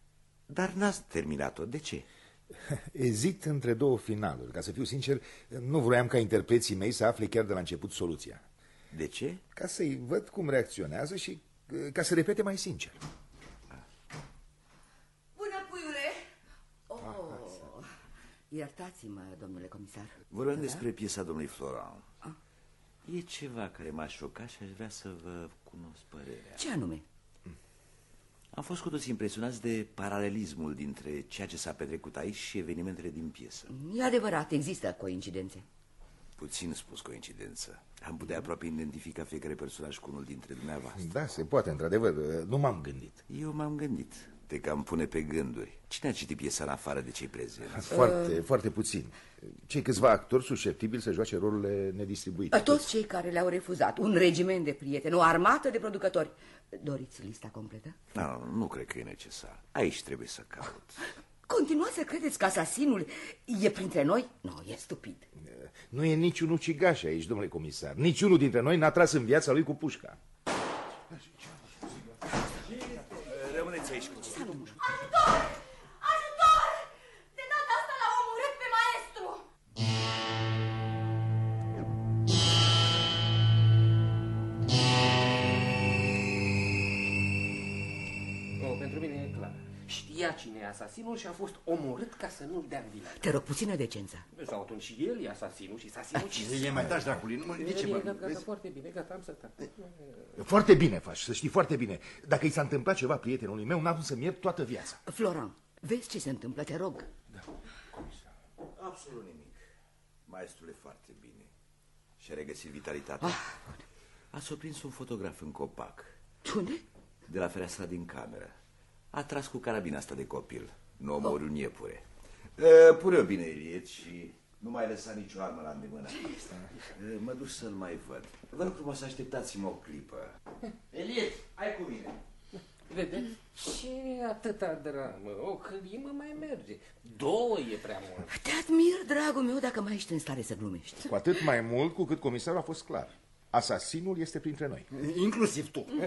Dar n-ați terminat-o. De ce? Ezit între două finaluri. Ca să fiu sincer, nu vroiam ca interpreții mei să afle chiar de la început soluția. De ce? Ca să-i văd cum reacționează și uh, ca să repete mai sincer. Bună, puiule! Oh, iertați-mă, domnule comisar. Vorbim Da? despre piesa domnului Florent. E ceva care m-a șocat și aș vrea să vă cunosc părerea. Ce anume? Am fost cu toți impresionați de paralelismul dintre ceea ce s-a petrecut aici și evenimentele din piesă. E adevărat, există coincidențe. Puțin spus coincidență. Am putea aproape identifica fiecare personaj cu unul dintre dumneavoastră. Da, se poate, într-adevăr. Nu m-am gândit. Eu m-am gândit. Te cam pune pe gânduri. Cine a citit piesa în afară de cei prezenți? Foarte, foarte puțin. Cei câțiva actori susceptibili să joace rolurile nedistribuite. Toți cei care le-au refuzat, un regiment de prieteni, o armată de producători. Doriți lista completă? Nu, nu cred că e necesar. Aici trebuie să caut. Continuați să credeți că asasinul e printre noi? Nu, e stupid. Nu e niciun ucigaș aici, domnule comisar. Niciunul dintre noi n-a tras în viața lui cu pușca. Știa cine e asasinul și a fost omorât ca să nu-l dea vina. Te rog, puțină decență. Sau atunci și el e asasinul și s-a sinucis. E mai taci dracului, nu mă E, ridice, e, mă. gata, gata, Vezi? foarte bine, gata, am să tac. Foarte bine faci, să știi foarte bine. Dacă i s-a întâmplat ceva prietenului meu, n-am să-mi iert toată viața. Florent, vezi ce se întâmplă, te rog. Absolut nimic. Maestrul e foarte bine. Și-a regăsit vitalitatea. Ah. A surprins un fotograf în copac. Unde? De la fereastra din cameră. A tras cu carabina asta de copil. Nu omori un iepure. Uh, Pune-o bine, Eliet, și nu mai lăsa nicio armă la îndemână. Uh, Mă duc să-l mai văd. Vă rog frumos, așteptați-mă o clipă. Eliet, hai cu mine. Vedeți? Ce atâta dramă? O climă mai merge. Două e prea mult. Te admir, dragul meu, dacă mai ești în stare să glumești. Cu atât mai mult cu cât comisarul a fost clar. Asasinul este printre noi. Inclusiv tu.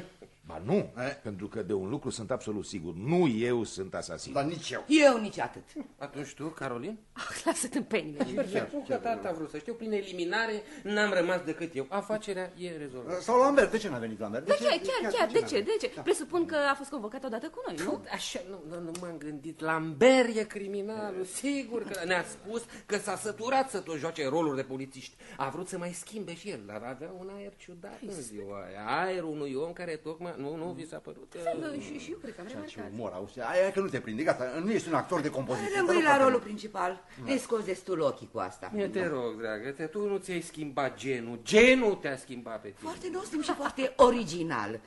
Ba nu, pentru că de un lucru sunt absolut sigur. Nu eu sunt asasin. Dar nici eu. Eu nici atât. Atunci tu, Carolin? Ah, lasă-te în penile. Perfect, cu că tata a vrut să știu, prin eliminare n-am rămas decât eu. Afacerea e rezolvată. Sau Lambert, de ce n-a venit Lambert? De Da, ce- chiar, chiar, chiar, de ce, de ce? Da. Presupun că a fost convocat odată cu noi, nu? Așa, nu, nu, nu m-am gândit. Lambert e criminalul, sigur că ne-a spus că s-a săturat să tot joace roluri de polițiști. A vrut să mai schimbe și el, dar avea un aer ciudat în ziua aia. Aerul unui om care tocmai... Nu, nu vi s-a părut? Da, și, și eu cred că am Ce remarcat. umor, auzi, aia e că nu te prinde, gata, nu ești un actor de compoziție. Te Rămâi rog la foarte rolul mult. principal. Ne scoți destul ochii cu asta. Eu te rog, dragă, te, tu nu ți-ai schimbat genul. Genul te-a schimbat pe tine. Foarte nostim și foarte original.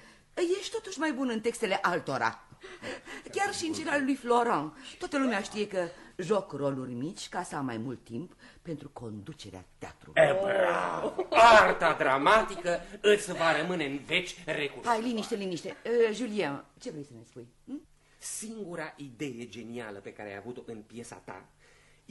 Ești totuși mai bun în textele altora. Chiar și în cel al lui Florent. Toată lumea știe că joc roluri mici ca să am mai mult timp pentru conducerea teatrului. E, bravo! Arta dramatică îți va rămâne în veci recunoscută. Hai, liniște, liniște. Uh, Julien, ce vrei să ne spui? Hm? Singura idee genială pe care ai avut-o în piesa ta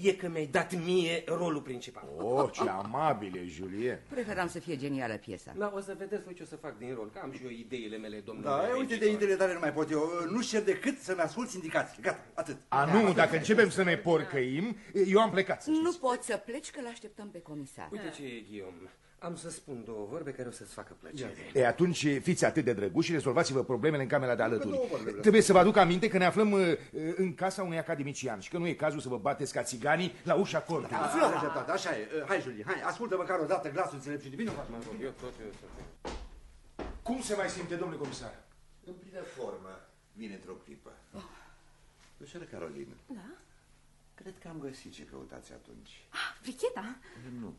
e că mi-ai dat mie rolul principal. Oh, ce amabile, Julien. Preferam să fie genială piesa. Da, o să vedeți voi ce o să fac din rol, că am și eu ideile mele, domnule. Da, uite regizor. de ideile tale nu mai pot eu. Nu cer decât să-mi ascult indicații. Gata, atât. A, nu, dacă începem să ne porcăim, eu am plecat, să Nu știți. poți să pleci că l-așteptăm pe comisar. Uite ce e, Guillaume. Am să spun două vorbe care o să-ți facă plăcere. E, atunci fiți atât de drăguși și rezolvați-vă problemele în camera de alături. Trebuie să vă aduc aminte că ne aflăm uh, uh, în casa unui academician și că nu e cazul să vă bateți ca țiganii la ușa cortului. Da, Flora, dreptate, așa e. Hai, Julie, hai, ascultă măcar o dată glasul înțelepciunii. Vino, Mă rog, eu tot eu să Cum se mai simte, domnule comisar? În plină formă. Vine într-o clipă. Dușeră Carolină. Da? Cred că am găsit ce căutați atunci. Ah, fricheta? Nu,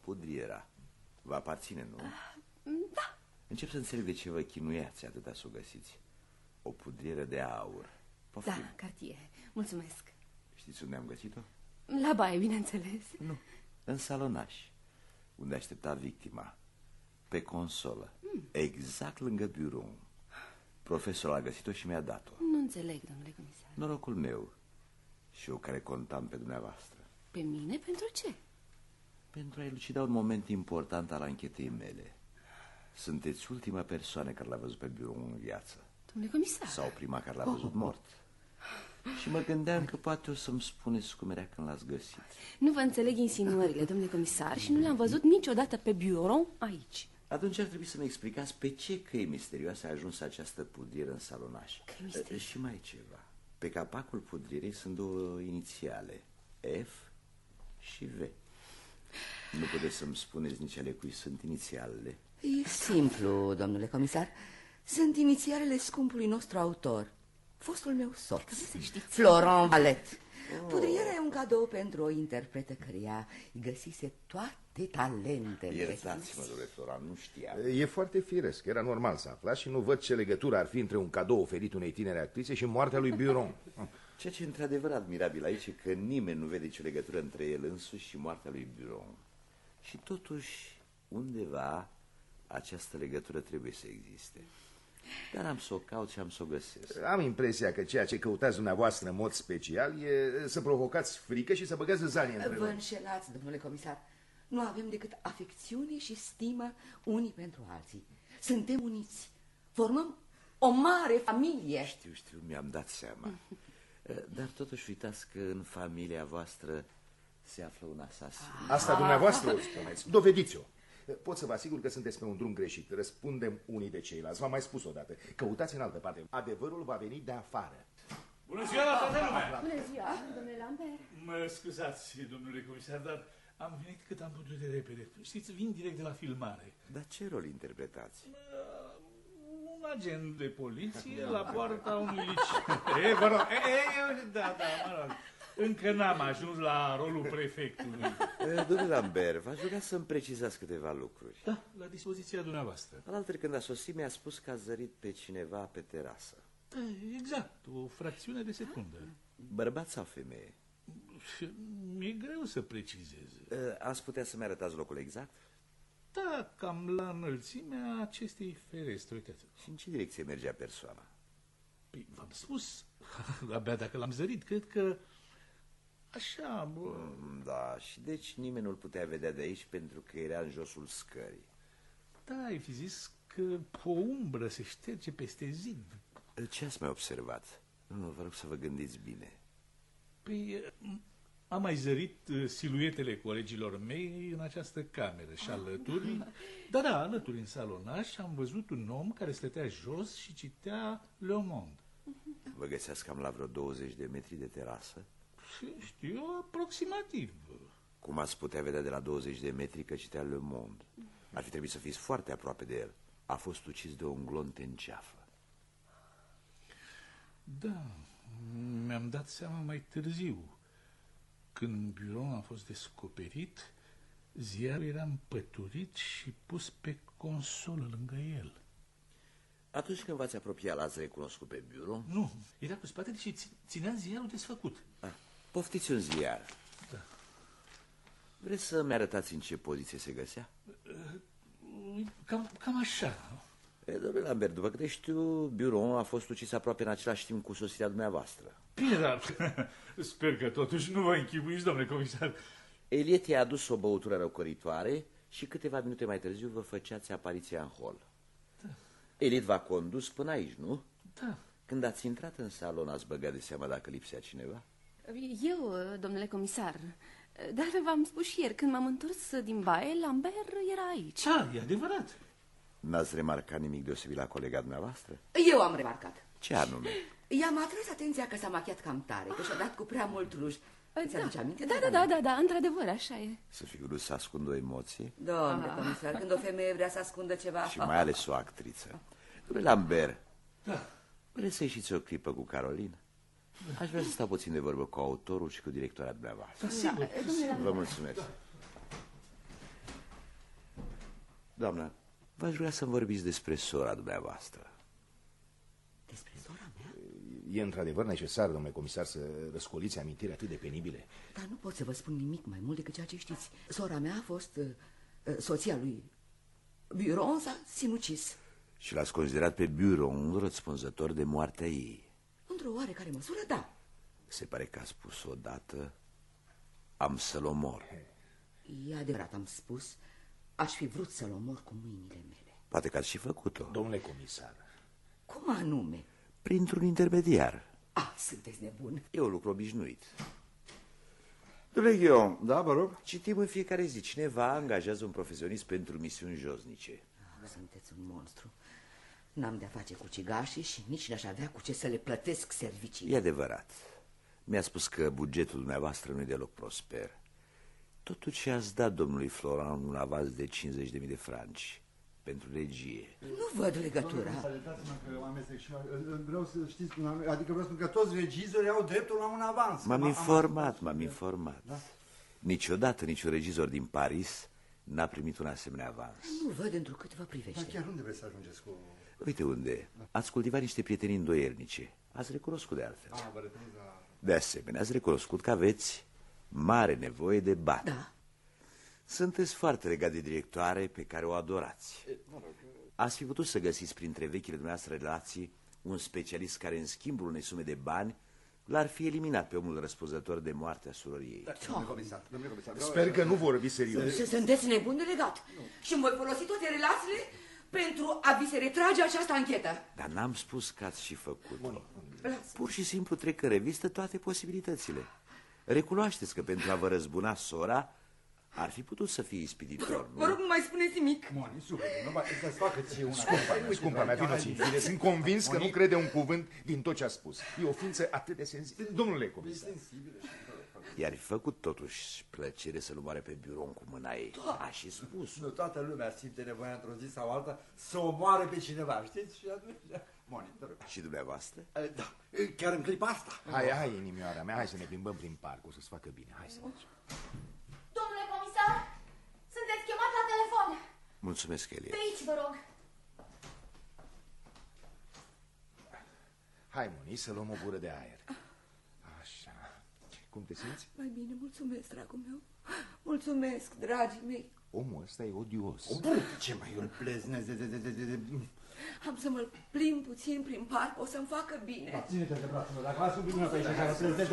pudriera. Vă aparține, nu? Da. Încep să înțeleg de ce vă chinuiați atâta să o găsiți. O pudrieră de aur. Poftim. Da, cartier. Mulțumesc. Știți unde am găsit-o? La baie, bineînțeles. Nu. În salonaș, unde aștepta victima. Pe consolă. Exact lângă birou. Profesorul a găsit-o și mi-a dat-o. Nu înțeleg, domnule comisar. Norocul meu. Și eu care contam pe dumneavoastră. Pe mine? Pentru ce? Pentru a elucida un moment important al anchetei mele. Sunteți ultima persoană care l-a văzut pe birou în viață. Domnule comisar. Sau prima care l-a văzut mort. Și mă gândeam că poate o să-mi spuneți cum era când l-ați găsit. Nu vă înțeleg insinuările, domnule comisar, și nu l-am văzut niciodată pe bureau aici. Atunci ar trebui să ne explicați pe ce căi misterioase a ajuns această pudrieră în salonaș. Căi misterioase? Și mai ceva. Pe capacul pudrierei sunt două inițiale. F și V. Nu puteți să-mi spuneți nici ale cui sunt inițialele. E simplu, domnule comisar. Sunt inițialele scumpului nostru autor, fostul meu soț, Florent Valet. Pudrierea e un cadou pentru o interpretă căreia îi găsise toate talentele. Iertați-mă, domnule Floran, nu știam. E foarte firesc, era normal să aflați și nu văd ce legătură ar fi între un cadou oferit unei tinere actrițe și moartea lui Buron. Ceea ce e într-adevăr admirabil aici e că nimeni nu vede nicio legătură între el însuși și moartea lui Buron. Și totuși, undeva, această legătură trebuie să existe. Dar am să o caut și am să o găsesc. Am impresia că ceea ce căutați dumneavoastră în mod special e să provocați frică și să băgați zanie între Vă noi. înșelați, domnule comisar. Nu avem decât afecțiune și stimă unii pentru alții. Suntem uniți. Formăm o mare familie. Știu, știu, mi-am dat seama. Dar totuși uitați că în familia voastră se află un asasin. Asta dumneavoastră o spuneți. Dovediți-o. Pot să vă asigur că sunteți pe un drum greșit. Răspundem unii de ceilalți. V-am mai spus odată. Căutați în altă parte. Adevărul va veni de afară. Bună ziua la toată lumea! Bună ziua, domnule Lambert. Mă scuzați, domnule comisar, dar am venit cât am putut de repede. Știți, vin direct de la filmare. Dar ce rol interpretați? Un agent de poliție la poarta unui liceu. E, vă rog, e, e, da, da, mă rog. Încă n-am ajuns la rolul prefectului. Eh, Domnule Lambert, v-aș ruga să-mi precizați câteva lucruri. Da, la dispoziția dumneavoastră. Alaltă când a sosit mi-a spus că a zărit pe cineva pe terasă. Da, exact, o fracțiune de secundă. Bărbat sau femeie? Mi-e greu să precizez. Eh, Ați putea să-mi arătați locul exact? Da, cam la înălțimea acestei ferestre, uitați. Și în ce direcție mergea persoana? Păi, v-am spus, abia dacă l-am zărit, cred că așa, bă... Da, și deci nimeni nu-l putea vedea de aici pentru că era în josul scării. Da, ai fi zis că o umbră se șterge peste zid. Ce ați mai observat? Nu, vă rog să vă gândiți bine. Păi, am mai zărit uh, siluetele colegilor mei în această cameră și alături, da, da, alături în salonaș am văzut un om care stătea jos și citea Le Monde. Vă găseați cam la vreo 20 de metri de terasă? Știu, aproximativ. Cum ați putea vedea de la 20 de metri că citea Le Monde? Ar fi trebuit să fiți foarte aproape de el. A fost ucis de un glonte în ceafă. Da, mi-am dat seama mai târziu. Când biroul a fost descoperit, ziarul era împăturit și pus pe consolă lângă el. Atunci când v-ați apropiat, l-ați recunoscut pe birou? Nu, era cu spatele și ți- ținea ziarul desfăcut. Ah, poftiți un ziar. Da. Vreți să-mi arătați în ce poziție se găsea? Cam, cam așa. E, domnule Lambert, după câte știu, biroul a fost ucis aproape în același timp cu sosirea dumneavoastră. Bine, dar sper că totuși nu vă închipuiți, domnule comisar. Eliet i-a adus o băutură răcoritoare și câteva minute mai târziu vă făceați apariția în hol. Da. Eliet v-a condus până aici, nu? Da. Când ați intrat în salon, ați băgat de seama dacă lipsea cineva? Eu, domnule comisar, dar v-am spus și ieri, când m-am întors din baie, Lambert era aici. Da, e adevărat. N-ați remarcat nimic deosebit la colega dumneavoastră? Eu am remarcat. Ce anume? I-am atras atenția că s-a machiat cam tare, că și-a dat cu prea mult ruj. Îți Da, aduce aminte? da, da, da, da, da, într-adăvăr, așa e. Să fi vrut să ascund o emoție? Domnule Ah. comisar, când o femeie vrea să ascundă ceva... Și mai ales o actriță. Domnule Lambert, Da. vreți să ieșiți o clipă cu Carolina? Aș vrea să stau puțin de vorbă cu autorul și cu directora dumneavoastră. Da, sigur. Vă mulțumesc. Doamnă, v-aș vrea să-mi vorbiți despre sora dumneavoastră. Despre sora mea? E într-adevăr necesar, domnule comisar, să răscoliți amintiri atât de penibile? Dar nu pot să vă spun nimic mai mult decât ceea ce știți. Sora mea a fost uh, uh, soția lui Biron s-a sinucis. Și l-ați considerat pe birou un răspunzător de moartea ei. Într-o oarecare măsură, da. Se pare că a spus odată, am să-l omor. E adevărat, am spus, aș fi vrut să-l omor cu mâinile mele. Poate că ați și făcut-o. Domnule comisar, Cum anume? Printr-un intermediar. Ah, sunteți nebun. E un lucru obișnuit. Domnule Ghion, da, vă rog? citim în fiecare zi. Cineva angajează un profesionist pentru misiuni josnice. Ah, sunteți un monstru. N-am de-a face cu cigașii și nici n-aș avea cu ce să le plătesc servicii. E adevărat. Mi-a spus că bugetul dumneavoastră nu e deloc prosper. Totuși ați dat domnului Florent un avans de 50.000 de franci pentru regie. Nu văd legătura. Iertați-mă că mă amestec și mă- vreau să știți, un anume- adică vreau să spun că toți regizorii au dreptul la un avans. M-am Am- informat, m-am informat. Da. Niciodată niciun regizor din Paris n-a primit un asemenea avans. Nu văd întrucât vă privește. Dar chiar unde vreți să ajungeți cu... Uite unde. Ați cultivat niște prietenii îndoielnice. Ați recunoscut de altfel. Ah, vă referiți la... De asemenea, ați recunoscut că aveți mare nevoie de bani. Da. Sunteți foarte legat de directoare pe care o adorați. Ați fi putut să găsiți printre vechile dumneavoastră relații un specialist care, în schimbul unei sume de bani, l-ar fi eliminat pe omul răspunzător de moartea surorii ei. Domnule comisar, domnule comisar, vreau- Sper că nu vorbi serios. Să sunteți nebun de legat. Și îmi voi folosi toate relațiile pentru a vi se retrage această anchetă. Dar n-am spus că ați și făcut-o. Pur și simplu trec în revistă toate posibilitățile. Recunoașteți că pentru a vă răzbuna sora, Ar fi putut să fie ispititor, Vă rog, nu mai spuneți nimic. Moni, suflete, nu mai să-ți facă ție una. Scumpa mea, scumpa mea, vino țin fire. Sunt convins că nu crede un cuvânt din tot ce a spus. E o ființă atât de sensibilă. Domnule comisar. I-ar fi făcut totuși plăcere să-l omoare pe birou cu mâna ei. A și spus. Nu, toată lumea simte nevoia într-o zi sau alta să omoare pe cineva, știți? Și atunci... Moni, te rog. Și dumneavoastră? Da, chiar în clipa asta. Hai, hai, inimioara mea, hai să ne plimbăm prin parc, o să-ți facă bine. Hai să Domnule comisar, sunteți chemat la telefon. Mulțumesc, Elie. Pe aici, vă rog. Hai, Moni, să luăm o gură de aer. Așa. Cum te simți? Mai bine, mulțumesc, dragul meu. Mulțumesc, dragii mei. Omul ăsta e odios. Ce mai îl pleznezi de, de, de, de, de... Am să mă plimb puțin prin parc, o să-mi facă bine. Da, ține-te de brațul meu, dacă v-ați un bine pe aici, așa, să să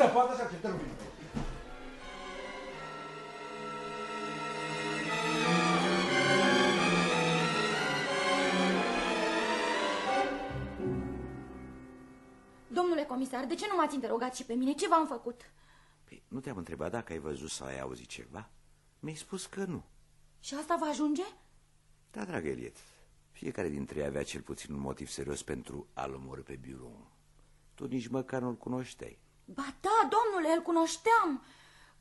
să poată să acceptăm comisar, de ce nu m-ați interogat și pe mine? Ce v-am făcut? Păi, nu te-am întrebat dacă ai văzut sau ai auzit ceva? Mi-ai spus că nu. Și asta va ajunge? Da, dragă Eliet, fiecare dintre ei avea cel puțin un motiv serios pentru a-l omorâ pe birou. Tu nici măcar nu-l cunoșteai. Ba da, domnule, îl cunoșteam.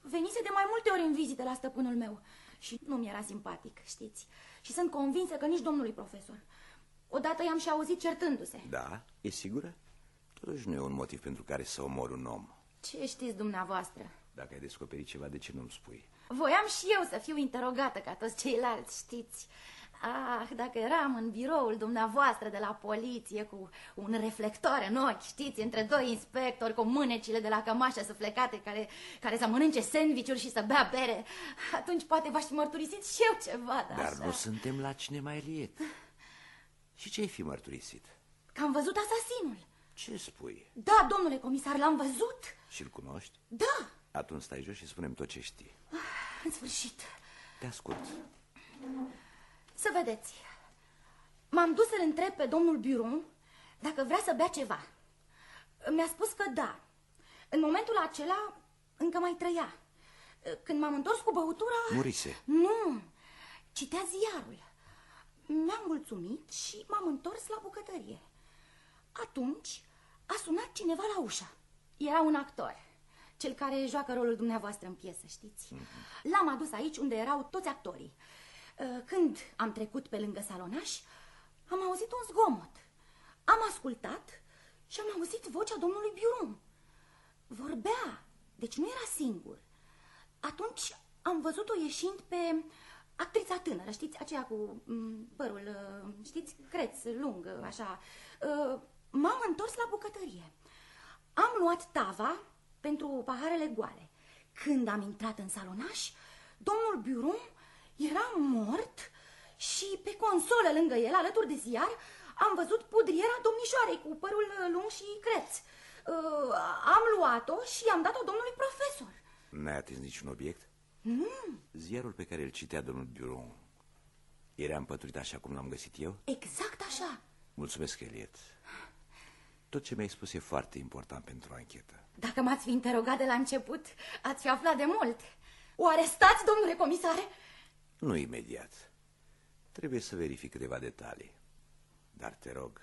Venise de mai multe ori în vizite la stăpânul meu și nu mi era simpatic, știți. Și sunt convinsă că nici domnului profesor. Odată i-am și auzit certându-se. Da? E sigură? Totuși nu e un motiv pentru care să omori un om. Ce știți dumneavoastră? Dacă ai descoperit ceva, de ce nu-mi spui? Voiam și eu să fiu interogată ca toți ceilalți, știți. Ah, dacă eram în biroul dumneavoastră de la poliție cu un reflector în ochi, știți, între doi inspectori cu mânecile de la cămașă suflecate care, care să mănânce sandvișuri și să bea bere, atunci poate v-aș fi mărturisit și eu ceva, dar Dar așa. nu suntem la cinema Eliet. Și ce ai fi mărturisit? Că am văzut asasinul. Ce spui? Da, domnule comisar, l-am văzut. Și-l cunoști? Da, Atunci stai jos și spunem tot ce știi. în sfârșit. Te ascult. Să vedeți. M-am dus să-l întreb pe domnul Biron dacă vrea să bea ceva. Mi-a spus că da. În momentul acela încă mai trăia. Când m-am întors cu băutura... Murise. Nu, citea ziarul. Mi-am mulțumit și m-am întors la bucătărie. Atunci a sunat cineva la ușă. Era un actor, cel care joacă rolul dumneavoastră în piesă, știți? L-am adus aici unde erau toți actorii. Uh, Când am trecut pe lângă salonaș, am auzit un zgomot. Am ascultat și am auzit vocea domnului Biurum. Vorbea, deci nu era singur. Atunci am văzut-o ieșind pe actrița tânără, știți, aceea cu m, părul, uh, știți, creț, lung, uh, așa. Uh, M-am întors la bucătărie. Am luat tava pentru paharele goale. Când am intrat în salonaș, domnul Biurum era mort și pe consolă lângă el, alături de ziar, am văzut pudriera domnișoarei cu părul uh, lung și creț. Uh, am luat-o și i-am dat-o domnului profesor. N-ai atins niciun obiect? Nu, Ziarul pe care îl citea domnul Bureau era împăturit așa cum l-am găsit eu? exact așa. Mulțumesc, Eliet. Tot ce mi-ai spus e foarte important pentru anchetă. Dacă m-ați fi interogat de la început, ați fi aflat de mult. O arestați, domnule comisare? Nu imediat. Trebuie să verific câteva detalii. Dar te rog,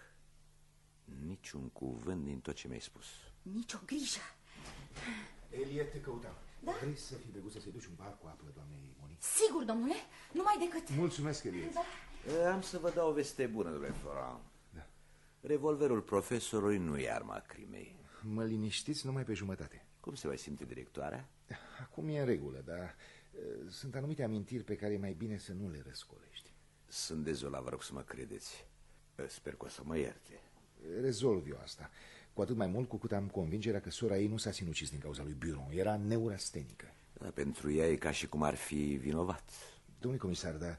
niciun cuvânt din tot ce mi-ai spus. Nici o grijă. Elie, te căutam. Da? Vrei să fii drăguț să-i duci un par cu apă, doamnei Moni? Sigur, domnule, numai decât. Mulțumesc, Elie. Da. Am să vă dau o veste bună, domnule Florent. Da. Revolverul profesorului nu e arma crimei. Mă liniștiți numai pe jumătate. Cum se mai simte directoarea? Acum e în regulă, dar uh, sunt anumite amintiri pe care e mai bine să nu le răscolești. Sunt dezolat, vă rog să mă credeți. Sper că o să mă ierte. Rezolv eu asta. Cu atât mai mult cu cât am convingerea că sora ei nu s-a sinucis din cauza lui Buron. Era neurastenică. Da, pentru ea e ca și cum ar fi vinovat. Domnule comisar, dar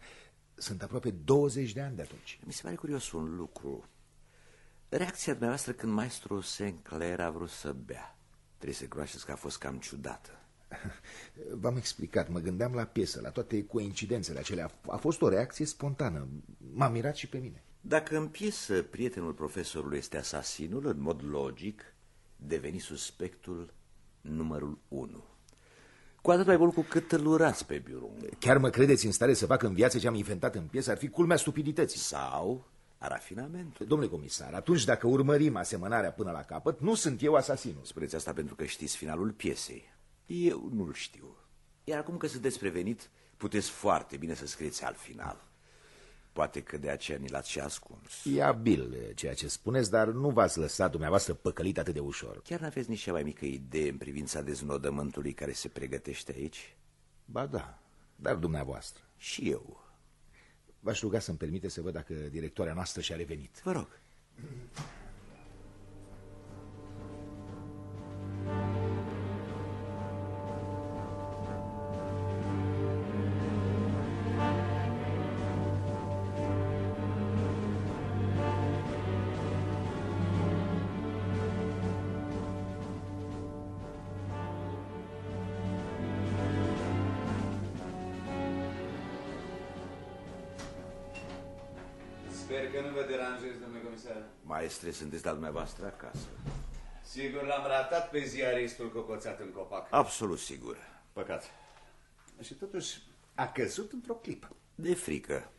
sunt aproape 20 de ani de atunci. Mi se pare curios un lucru. Reacția dumneavoastră când maestru Sinclair a vrut să bea. Trebuie să cunoașteți că a fost cam ciudată. V-am explicat, mă gândeam la piesă, la toate coincidențele acelea. A fost o reacție spontană. M-a mirat și pe mine. Dacă în piesă prietenul profesorului este asasinul, în mod logic, deveni suspectul numărul 1. Cu atât mai mult cu cât îl urați pe birou. Chiar mă credeți în stare să fac în viață ce am inventat în piesă? Ar fi culmea stupidității. Sau a rafinamentul. Domnule comisar, atunci dacă urmărim asemănarea până la capăt, nu sunt eu asasinul. Spuneți asta pentru că știți finalul piesei. Eu nu-l știu. Iar acum că sunteți prevenit, puteți foarte bine să scrieți alt final. Poate că de aceea ni l-ați și ascuns. E abil ceea ce spuneți, dar nu v-ați lăsat dumneavoastră păcălit atât de ușor. Chiar n-aveți nici cea mai mică idee în privința deznodământului care se pregătește aici? Ba da, dar dumneavoastră. Și eu. V-aș ruga să-mi permite să văd dacă directoarea noastră și-a revenit. Vă rog. Maestre, sunteți la dumneavoastră acasă. Sigur l-am ratat pe ziaristul cocoțat în copac. Absolut sigur. Păcat. Și totuși a căzut într-o clipă. De frică.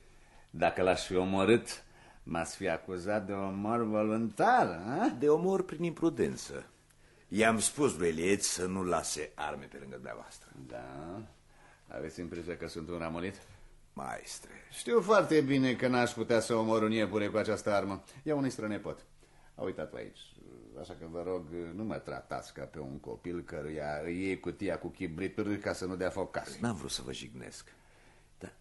Dacă l-aș fi omorât, m-ați fi acuzat de omor voluntar, a? De omor prin imprudență. I-am spus lui Eliet să nu lase arme pe lângă dumneavoastră. Da? Aveți impresia că sunt un ramolit? Maestre. Știu foarte bine că n-aș putea să omor un iepure cu această armă. E unui strănepot. A uitat aici. Așa că vă rog, nu mă tratați ca pe un copil căruia îi iei cutia cu chibrituri ca să nu dea foc casă. N-am vrut să vă jignesc. Dar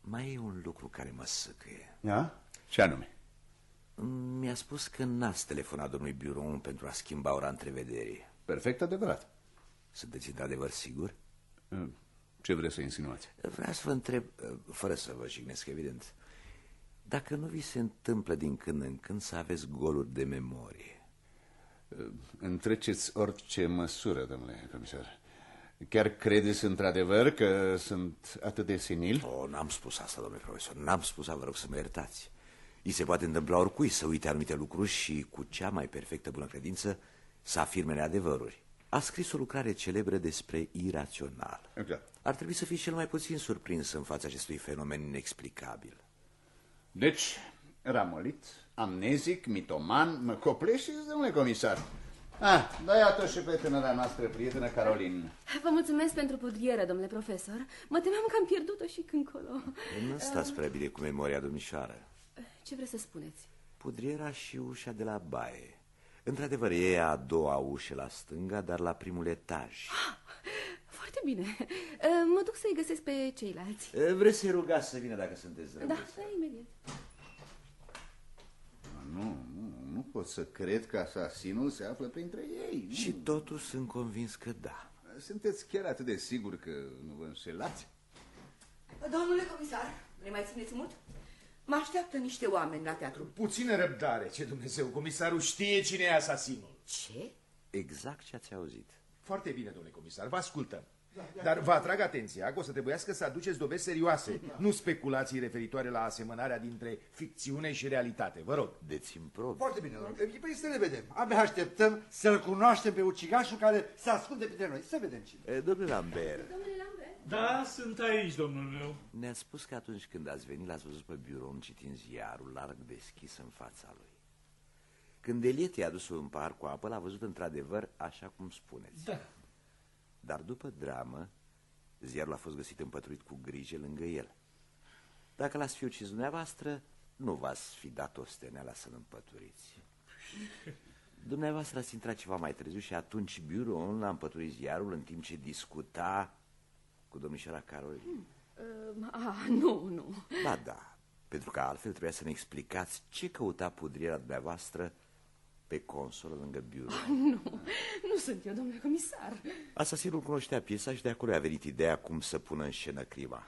mai e un lucru care mă săcăie. Da? Ce anume? Mi-a spus că n-ați telefonat domnului Biron pentru a schimba ora întrevederii. Perfect adevărat. Sunteți într-adevăr sigur? Ce vreți să insinuați? Vreau să vă întreb, fără să vă jignesc, evident, dacă nu vi se întâmplă din când în când să aveți goluri de memorie. Întreceți orice măsură, domnule comisar. Chiar credeți într-adevăr că sunt atât de senil? Oh, n-am spus asta, domnule profesor, n-am spus asta, vă rog să mă iertați. I se poate întâmpla oricui să uite anumite lucruri și cu cea mai perfectă bună credință să afirme neadevăruri. A scris o lucrare celebră despre irațional. Exact. Ar trebui să fii cel mai puțin surprins în fața acestui fenomen inexplicabil. Deci, ramolit, amnezic, mitoman, mă copleșiți, domnule comisar. Ah, da iată și pe tânăra noastră prietenă Carolin. Vă mulțumesc pentru pudrieră, domnule profesor. Mă temeam că am pierdut-o și încolo. Nu stați prea bine cu memoria domnișoară. Ce vreți să spuneți? Pudriera și ușa de la baie. Într-adevăr, e a doua ușă la stânga, dar la primul etaj. Ah, foarte bine. Mă duc să-i găsesc pe ceilalți. Vreți să-i rugați să vină dacă sunteți drăguți? Da, da, imediat. Nu, nu, nu pot să cred că asasinul se află printre ei. Și totuși sunt convins că da. Sunteți chiar atât de sigur că nu vă înșelați? Domnule comisar, ne mai țineți mult? Mă așteaptă niște oameni la teatru. Puțină răbdare, ce Dumnezeu, comisarul știe cine e asasinul. Ce? Exact ce ați auzit. Foarte bine, domnule comisar, vă ascultăm. Dar vă atrag atenția că o să trebuiască să aduceți dovezi serioase, nu speculații referitoare la asemănarea dintre ficțiune și realitate. Vă rog. Deți-mi probe. Foarte bine, domnule. Păi să ne vedem. Abia așteptăm să-l cunoaștem pe ucigașul care se ascunde printre noi. Să vedem cine. E, domnule Lambert. Domnule Lambert? Da, sunt aici, domnul meu. Ne-a spus că atunci când ați venit, l-ați văzut pe birou citind ziarul larg deschis în fața lui. Când Eliet i-a dus un pahar cu apă, l-a văzut într-adevăr așa cum spuneți. Da. Dar după dramă, ziarul a fost găsit împăturit cu grijă lângă el. Dacă l-ați fi ucis dumneavoastră, nu v-ați fi dat o steneala să-l împăturiți. Dumneavoastră ați intrat ceva mai târziu și atunci biroul l-a împăturit ziarul în timp ce discuta cu domnișoara Carolin. Hmm. Uh, ah, nu, nu. Ba da, pentru că altfel trebuia să ne explicați ce căuta pudrierea dumneavoastră pe consolă lângă biurou. Ah, nu, nu sunt eu, domnule comisar. Asasinul cunoștea piesa și de acolo a venit ideea cum să pună în scenă crima.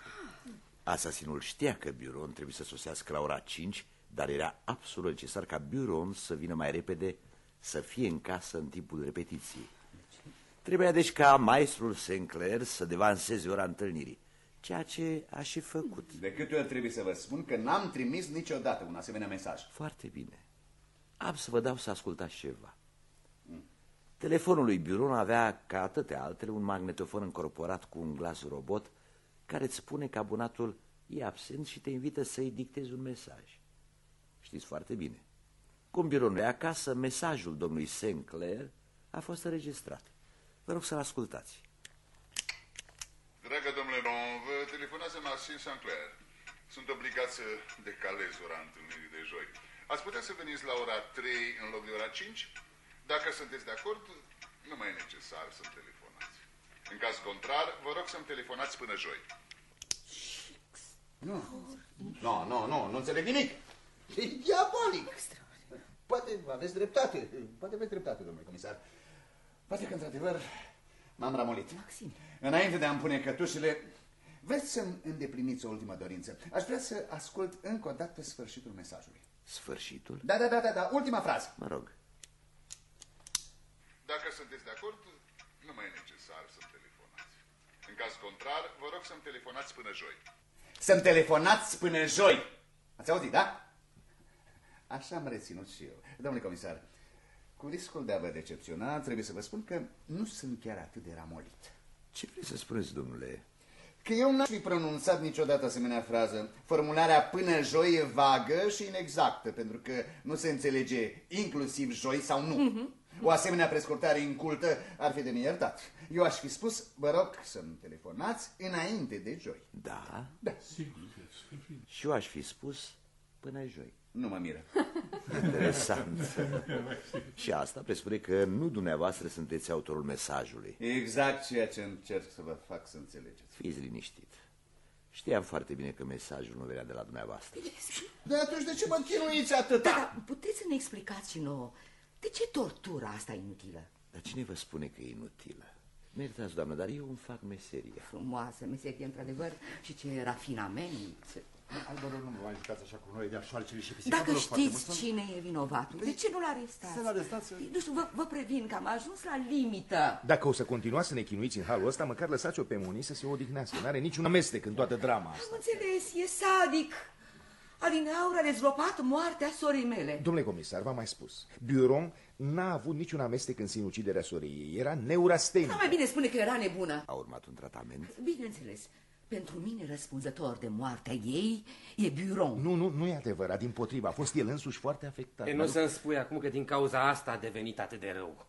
Asasinul știa că biroul trebuie să sosească la ora 5, dar era absolut necesar ca biroul să vină mai repede să fie în casă în timpul repetiției. Trebuia deci ca maestrul Sinclair să devanseze ora întâlnirii, ceea ce a și făcut. De câte ori trebuie să vă spun că n-am trimis niciodată un asemenea mesaj. Foarte bine. Am să vă dau să ascultați ceva. Telefonul lui Biron avea, ca atâtea altele, un magnetofon încorporat cu un glas robot care îți spune că abonatul e absent și te invită să-i dictezi un mesaj. Știți foarte bine. Cum Bironul e acasă, mesajul domnului Sinclair a fost înregistrat. Vă rog să-l ascultați. Dragă domnule Ron, vă telefonează Marcin Sinclair. Sunt obligat să decalez ora întâlnirii de joi. Ați putea să veniți la ora 3 în loc de ora 5? Dacă sunteți de acord, nu mai e necesar să-mi telefonați. În caz contrar, vă rog să-mi telefonați până joi. Nu, nu, nu, nu, nu înțeleg nimic. E diabolic. Poate aveți dreptate, poate aveți dreptate, domnule comisar. Poate că, într-adevăr, m-am ramolit. Maxim. Înainte de a-mi pune cătușile, vreți să-mi îndepliniți o ultimă dorință. Aș vrea să ascult încă o dată sfârșitul mesajului. Sfârșitul? Da, da, da, da, da, ultima frază. Mă rog. Dacă sunteți de acord, nu mai e necesar să-mi telefonați. În caz contrar, vă rog să-mi telefonați până joi. Să-mi telefonați până joi. Ați auzit, da? Așa am reținut și eu. Domnule comisar, cu riscul de a vă decepționa, trebuie să vă spun că nu sunt chiar atât de ramolit. Ce vreți să spuneți, domnule? Că eu n-aș fi pronunțat niciodată asemenea frază. Formularea până joi e vagă și inexactă, pentru că nu se înțelege inclusiv joi sau nu. Mm -hmm. O asemenea prescurtare incultă ar fi de neiertat. Eu aș fi spus, vă rog să-mi telefonați înainte de joi. Da? Da. Și eu aș fi spus până joi. Nu mă miră. Interesant. și asta presupune că nu dumneavoastră sunteți autorul mesajului. Exact ceea ce încerc să vă fac să înțelegeți. Fiți liniștit. Știam foarte bine că mesajul nu venea de la dumneavoastră. Dar atunci de ce mă chinuiți atâta? Da, da, puteți să ne explicați și nouă de ce tortura asta inutilă? Dar cine vă spune că e inutilă? Mă iertați, doamnă, dar eu îmi fac meseria. Frumoasă meserie, într-adevăr, și ce rafinament. Albăru, nu vă mai jucați așa cu noi de șoarcele și pisica. Dacă știți cine e vinovatul, de ce nu-l arestați? Să-l arestați? Nu știu, vă, vă previn că am ajuns la limită. Dacă o să continuați să ne chinuiți în halul ăsta, măcar lăsați-o pe Moni să se odihnească. N-are niciun amestec în toată drama asta. Am înțeles, e sadic. Alineaur a dezlopat moartea sorii mele. Domnule comisar, v-am mai spus, Buron n-a avut niciun amestec în sinuciderea sorii ei. Era neurastenică. Nu mai bine spune că era nebună. A urmat un tratament? Bineînțeles. Pentru mine răspunzător de moartea ei e Buron. Nu, nu, nu e adevărat. Din potriva, a fost el însuși foarte afectat. E, nu să-mi spui acum că din cauza asta a devenit atât de rău.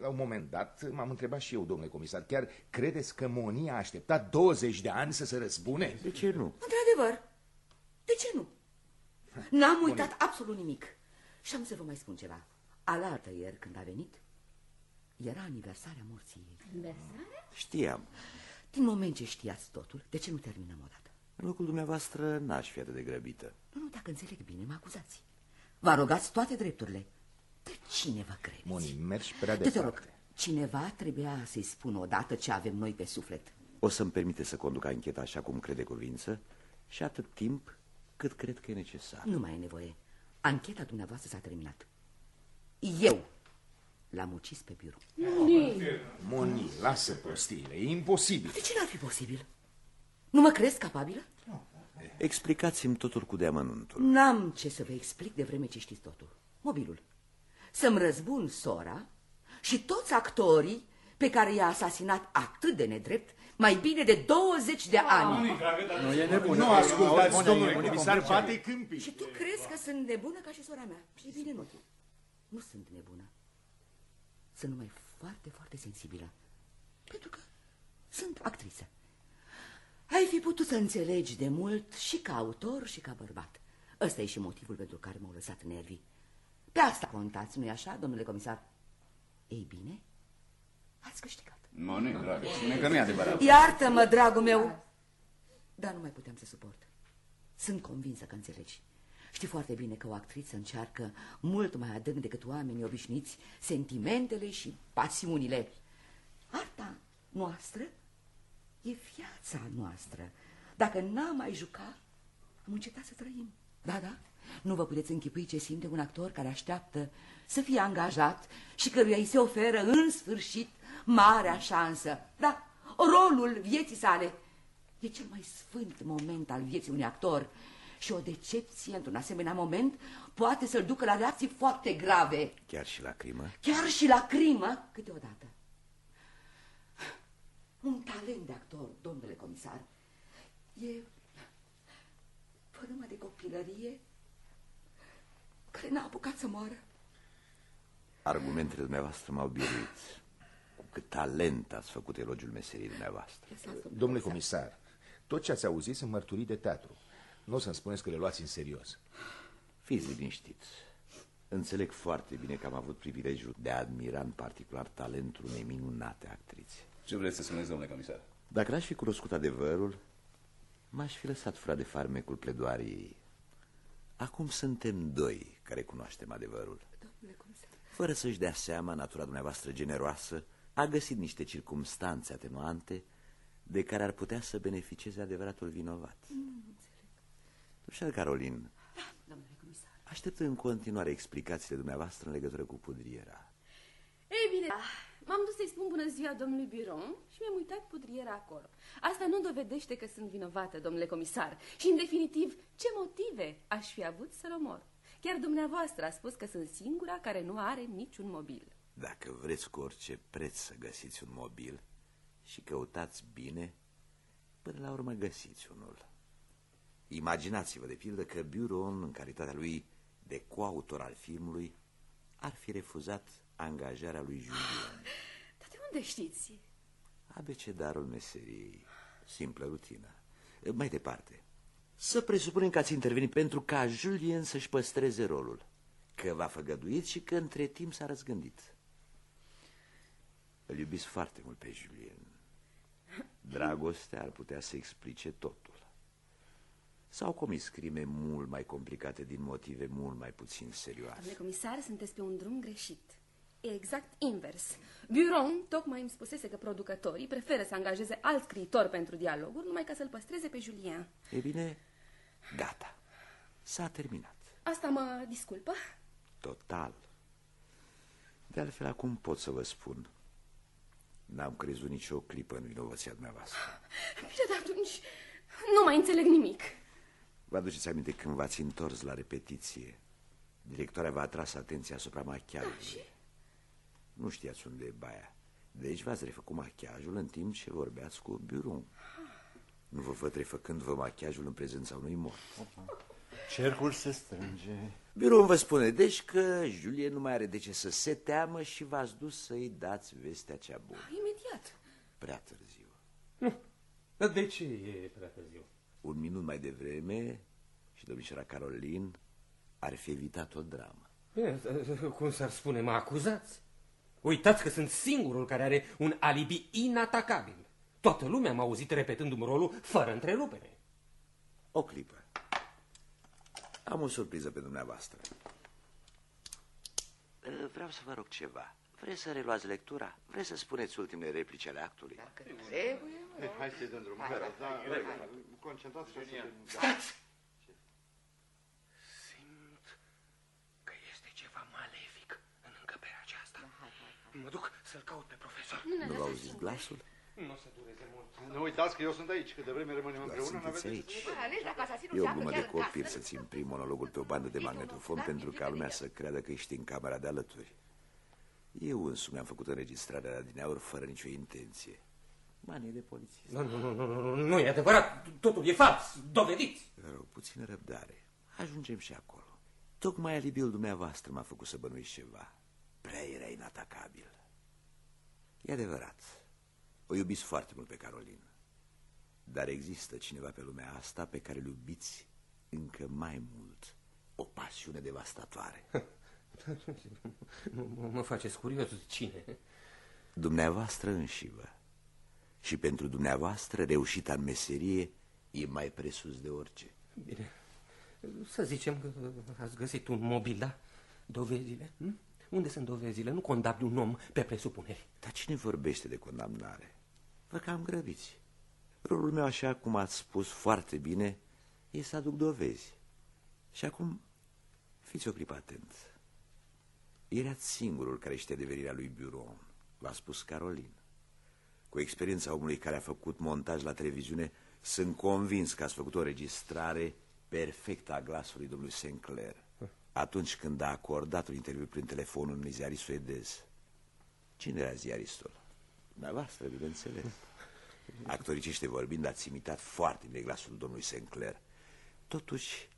La un moment dat m-am întrebat și eu, domnule comisar, chiar credeți că Monia a așteptat 20 de ani să se răzbune? De ce nu? Într-adevăr. De ce nu? N-am uitat absolut nimic. Și am să vă mai spun ceva. Alaltă ieri, când a venit, era aniversarea morții ei. Aniversarea? Știam. Din moment ce știați totul, de ce nu terminăm odată? În locul dumneavoastră n-aș fi atât de grăbită. Nu, nu, dacă înțeleg bine, mă acuzați. Vă arogați toate drepturile. De cine vă credeți? Moni, mergi prea De te departe. rog, cineva trebuia să-i spună odată ce avem noi pe suflet. O să-mi permite să conduc ancheta așa cum crede cuvință și atât timp cât cred că e necesar. Nu mai e nevoie. Ancheta dumneavoastră s-a terminat. Eu l-am ucis pe birou. Moni, lasă prostiile, e imposibil. De ce n-ar fi posibil? Nu mă crezi capabilă? Explicați-mi totul cu deamănuntul. N-am ce să vă explic de vreme ce știți totul. Mobilul. Să-mi răzbun sora și toți actorii pe care i-a asasinat atât de nedrept mai bine de 20 de ani. Nu e nebun. Nu ascultați, domnule comisar, bate câmpii. Și tu crezi că sunt nebună ca și sora mea? E bine, nu. Nu sunt nebună. Sunt numai foarte, foarte sensibilă. Pentru că sunt actriță. Ai fi putut să înțelegi de mult și ca autor și ca bărbat. Ăsta e și motivul pentru care m-au lăsat nervii. Pe asta contați, nu-i așa, domnule comisar? Ei bine, ați câștigat. Moni, dragă, spune că nu e adevărat. Iartă-mă, dragul meu! Dar nu mai puteam să suport. Sunt convinsă că înțelegi. Știi foarte bine că o actriță încearcă mult mai adânc decât oamenii obișnuiți sentimentele și pasiunile. Arta noastră e viața noastră. Dacă n-am mai juca, am încetat să trăim. Da, da, nu vă puteți închipui ce simte un actor care așteaptă să fie angajat și căruia îi se oferă în sfârșit marea șansă. Da, rolul vieții sale e cel mai sfânt moment al vieții unui actor Și o decepție într-un asemenea moment poate să-l ducă la reacții foarte grave. Chiar și la crimă? Chiar și la crimă, câteodată. Un talent de actor, domnule comisar. E fărâma de copilărie care n-a apucat să moară. Argumentele dumneavoastră m-au biruit. Cu cât talent ați făcut elogiul meserii dumneavoastră. Domnule comisar, tot ce ați auzit sunt mărturii de teatru. Nu o să-mi spuneți că le luați în serios. Fiți liniștiți. Înțeleg foarte bine că am avut privilegiul de a admira în particular talentul unei minunate actrițe. Ce vreți să spuneți, domnule comisar? Dacă n-aș fi cunoscut adevărul, m-aș fi lăsat fără de farmecul pledoariei. Acum suntem doi care cunoaștem adevărul. Fără să-și dea seama, natura dumneavoastră generoasă a găsit niște circumstanțe atenuante de care ar putea să beneficieze adevăratul vinovat. Mm, Dușel Carolin, domnule comisar. aștept în continuare explicațiile dumneavoastră în legătură cu pudriera. Ei bine, m-am dus să-i spun bună ziua domnului Biron și mi-am uitat pudriera acolo. Asta nu dovedește că sunt vinovată, domnule comisar. Și, în definitiv, ce motive aș fi avut să-l omor? Chiar dumneavoastră a spus că sunt singura care nu are niciun mobil. Dacă vreți cu orice preț să găsiți un mobil și căutați bine, până la urmă găsiți unul. Imaginați-vă de pildă că Buron, în calitatea lui de coautor al filmului, ar fi refuzat angajarea lui Julien. Dar de unde știți? Abecedarul meseriei, simplă rutină. Mai departe, să presupunem că ați intervenit pentru ca Julien să-și păstreze rolul, că v-a făgăduit și că între timp s-a răzgândit. Îl iubiți foarte mult pe Julien. Dragostea ar putea să explice totul. S-au comis crime mult mai complicate din motive mult mai puțin serioase. Domnule comisar, sunteți pe un drum greșit. E exact invers. Buron tocmai îmi spusese că producătorii preferă să angajeze alt scriitor pentru dialoguri numai ca să-l păstreze pe Julien. E bine, gata. S-a terminat. Asta mă disculpă? Total. De altfel, acum pot să vă spun. N-am crezut nicio clipă în vinovăția dumneavoastră. Bine, dar atunci nu mai înțeleg nimic. Vă aduceți aminte când v-ați întors la repetiție? Directoarea v-a atras atenția asupra machiajului. Da, și? Nu știați unde e baia. Deci v-ați refăcut machiajul în timp ce vorbeați cu Buron. Nu vă văd refăcând-vă machiajul în prezența unui mort. Cercul se strânge. Biroul vă spune, deci că Julie nu mai are de ce să se teamă și v-ați dus să-i dați vestea cea bună. Imediat. Prea târziu. Dar de ce e prea târziu? Un minut mai devreme și domnișoara Carolin ar fi evitat o dramă. Bine, cum s-ar spune, mă acuzați? Uitați că sunt singurul care are un alibi inatacabil. Toată lumea m-a auzit repetându-mi rolul fără întrerupere. O clipă. Am o surpriză pe dumneavoastră. Vreau să vă rog ceva. Vreți să reluați lectura? Vreți să spuneți ultimele replici ale actului? Dacă trebuie, mă rog. Hai să-i dăm drumul. Hai, hai, Da, hai, da, concentrați-vă să... Stați! Simt că este ceva malefic în încăperea aceasta. Mă duc să-l caut pe profesor. Nu vă auziți glasul? Nu o să dureze mult. Nu uitați că eu sunt aici, cât de vreme rămânem Doar împreună, sunteți n-aveți aici. Mai ales dacă asasinul E o se află glumă chiar de în casă. copil să țin prim monologul pe o bandă de magnetofon pentru ca lumea să creadă că ești în camera de alături. Eu însumi am făcut înregistrarea la dineauri fără nicio intenție. Manie de poliție. Nu, nu, nu, nu, nu, nu, nu e adevărat. Totul e fals. Dovediți. Vă rog, puțină răbdare. Ajungem și acolo. Tocmai alibiul dumneavoastră m-a făcut să bănuiți ceva. Prea era inatacabil. E adevărat. O iubiți foarte mult pe Carolin. Dar există cineva pe lumea asta pe care îl iubiți încă mai mult. O pasiune devastatoare. Mă, mă faceți curios. Cine? Dumneavoastră înșivă. Și pentru dumneavoastră reușita în meserie e mai presus de orice. Bine. Să zicem că ați găsit un mobil, da? Dovezile? Hm? Unde sunt dovezile? Nu condamn un om pe presupuneri. Dar cine vorbește de condamnare? Vă cam grăbiți. Rolul meu, așa cum ați spus foarte bine, e să aduc dovezi. Și acum, fiți o clipă atent. Erați singurul care știa devenirea lui Buron, v-a spus Carolin. Cu experiența omului care a făcut montaj la televiziune, sunt convins că ați făcut o registrare perfect a glasului domnului Sinclair atunci când a acordat un interviu prin telefonul unui ziarist suedez. Cine era ziaristul? Dumneavoastră, bineînțeles. Actoricește vorbind, ați imitat foarte bine glasul domnului Sinclair. Totuși,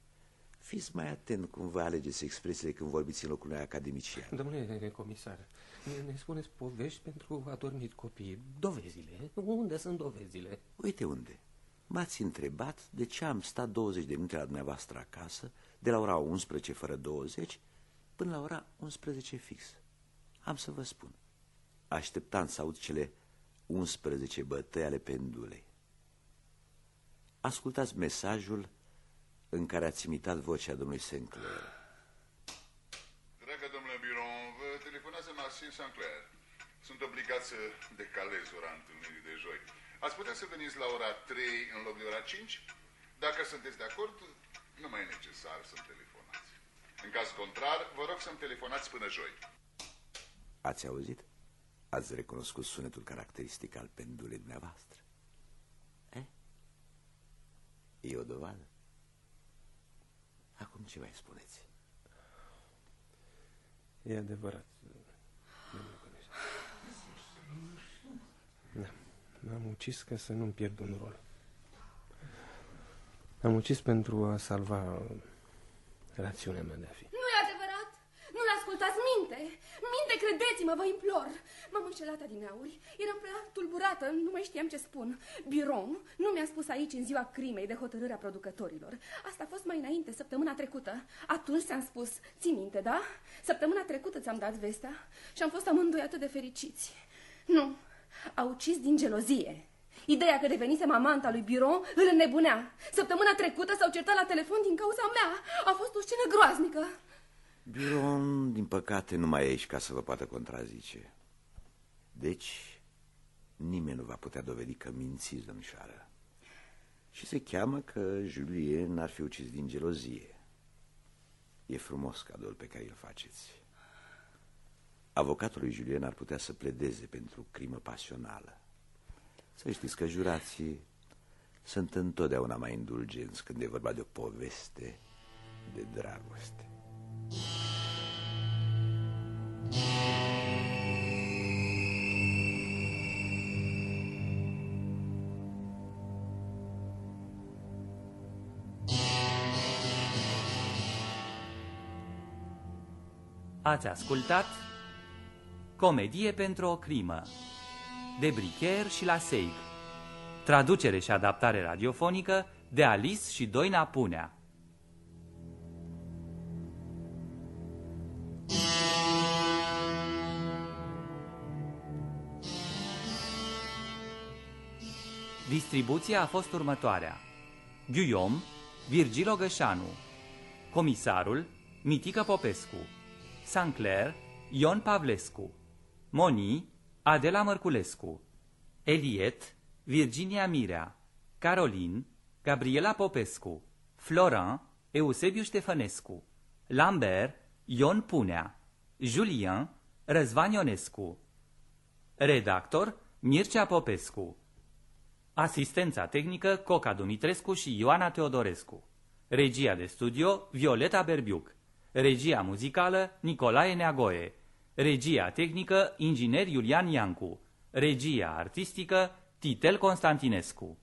fiți mai atent cum vă alegeți expresiile când vorbiți în locul unui academician. Domnule comisar, ne, ne spuneți povești pentru adormit copii. Dovezile? Unde sunt dovezile? Uite unde. M-ați întrebat de ce am stat 20 de minute la dumneavoastră acasă, de la ora 11 fără 20 până la ora 11 fix. Am să vă spun. Așteptam să aud cele 11 bătăi ale pendulei. Ascultați mesajul în care ați imitat vocea domnului Sinclair. Dragă domnule Biron, vă telefonează Marcin Sinclair. Sunt obligat să decalez ora întâlnirii de joi. Ați putea să veniți la ora 3 în loc de ora 5? Dacă sunteți de acord, nu mai e necesar să-mi telefonați. În caz contrar, vă rog să-mi telefonați până joi. Ați auzit? Ați recunoscut sunetul caracteristic al pendulei dumneavoastră? Eh? E o dovadă? Acum ce mai spuneți? E adevărat. Da. M-am ucis ca să nu-mi pierd un rol. Am ucis pentru a salva rațiunea mea de a fi. Nu e adevărat! Nu-l ascultați minte! Minte, credeți-mă, vă implor! M-am înșelat adineauri, eram prea tulburată, nu mai știam ce spun. Biron nu mi-a spus aici în ziua crimei de hotărârea producătorilor. Asta a fost mai înainte, săptămâna trecută. Atunci ți-am spus, ții minte, da? Săptămâna trecută ți-am dat vestea și am fost amândoi atât de fericiți. Nu, a ucis din gelozie. Ideea că devenisem amanta lui Biron îl înnebunea. Săptămâna trecută s-au certat la telefon din cauza mea. A fost o scenă groaznică. Biron, din păcate, nu mai e aici ca să vă poată contrazice. Deci, nimeni nu va putea dovedi că mințiți, domnișoară. Și se cheamă că Julien ar fi ucis din gelozie. E frumos cadoul pe care îl faceți. Avocatul lui Julien ar putea să pledeze pentru crimă pasională. Să știți că jurații sunt întotdeauna mai indulgenți când e vorba de o poveste de dragoste. Ați ascultat Comedie pentru o crimă de Bricher și la Seig Traducere și adaptare radiofonică de Alice și Doina Punea Distribuția a fost următoarea. Guillaume, Virgil Ogășanu Comisarul, Mitică Popescu. Sancler, Ion Pavlescu. Moni, Adela Mărculescu. Eliet, Virginia Mirea. Carolin, Gabriela Popescu. Florent, Eusebiu Ștefănescu. Lambert, Ion Punea. Julien, Răzvan Ionescu. Redactor, Mircea Popescu Asistența tehnică Coca Dumitrescu și Ioana Teodorescu. Regia de studio Violeta Berbiuc. Regia muzicală Nicolae Neagoe. Regia tehnică Inginer Iulian Iancu. Regia artistică Titel Constantinescu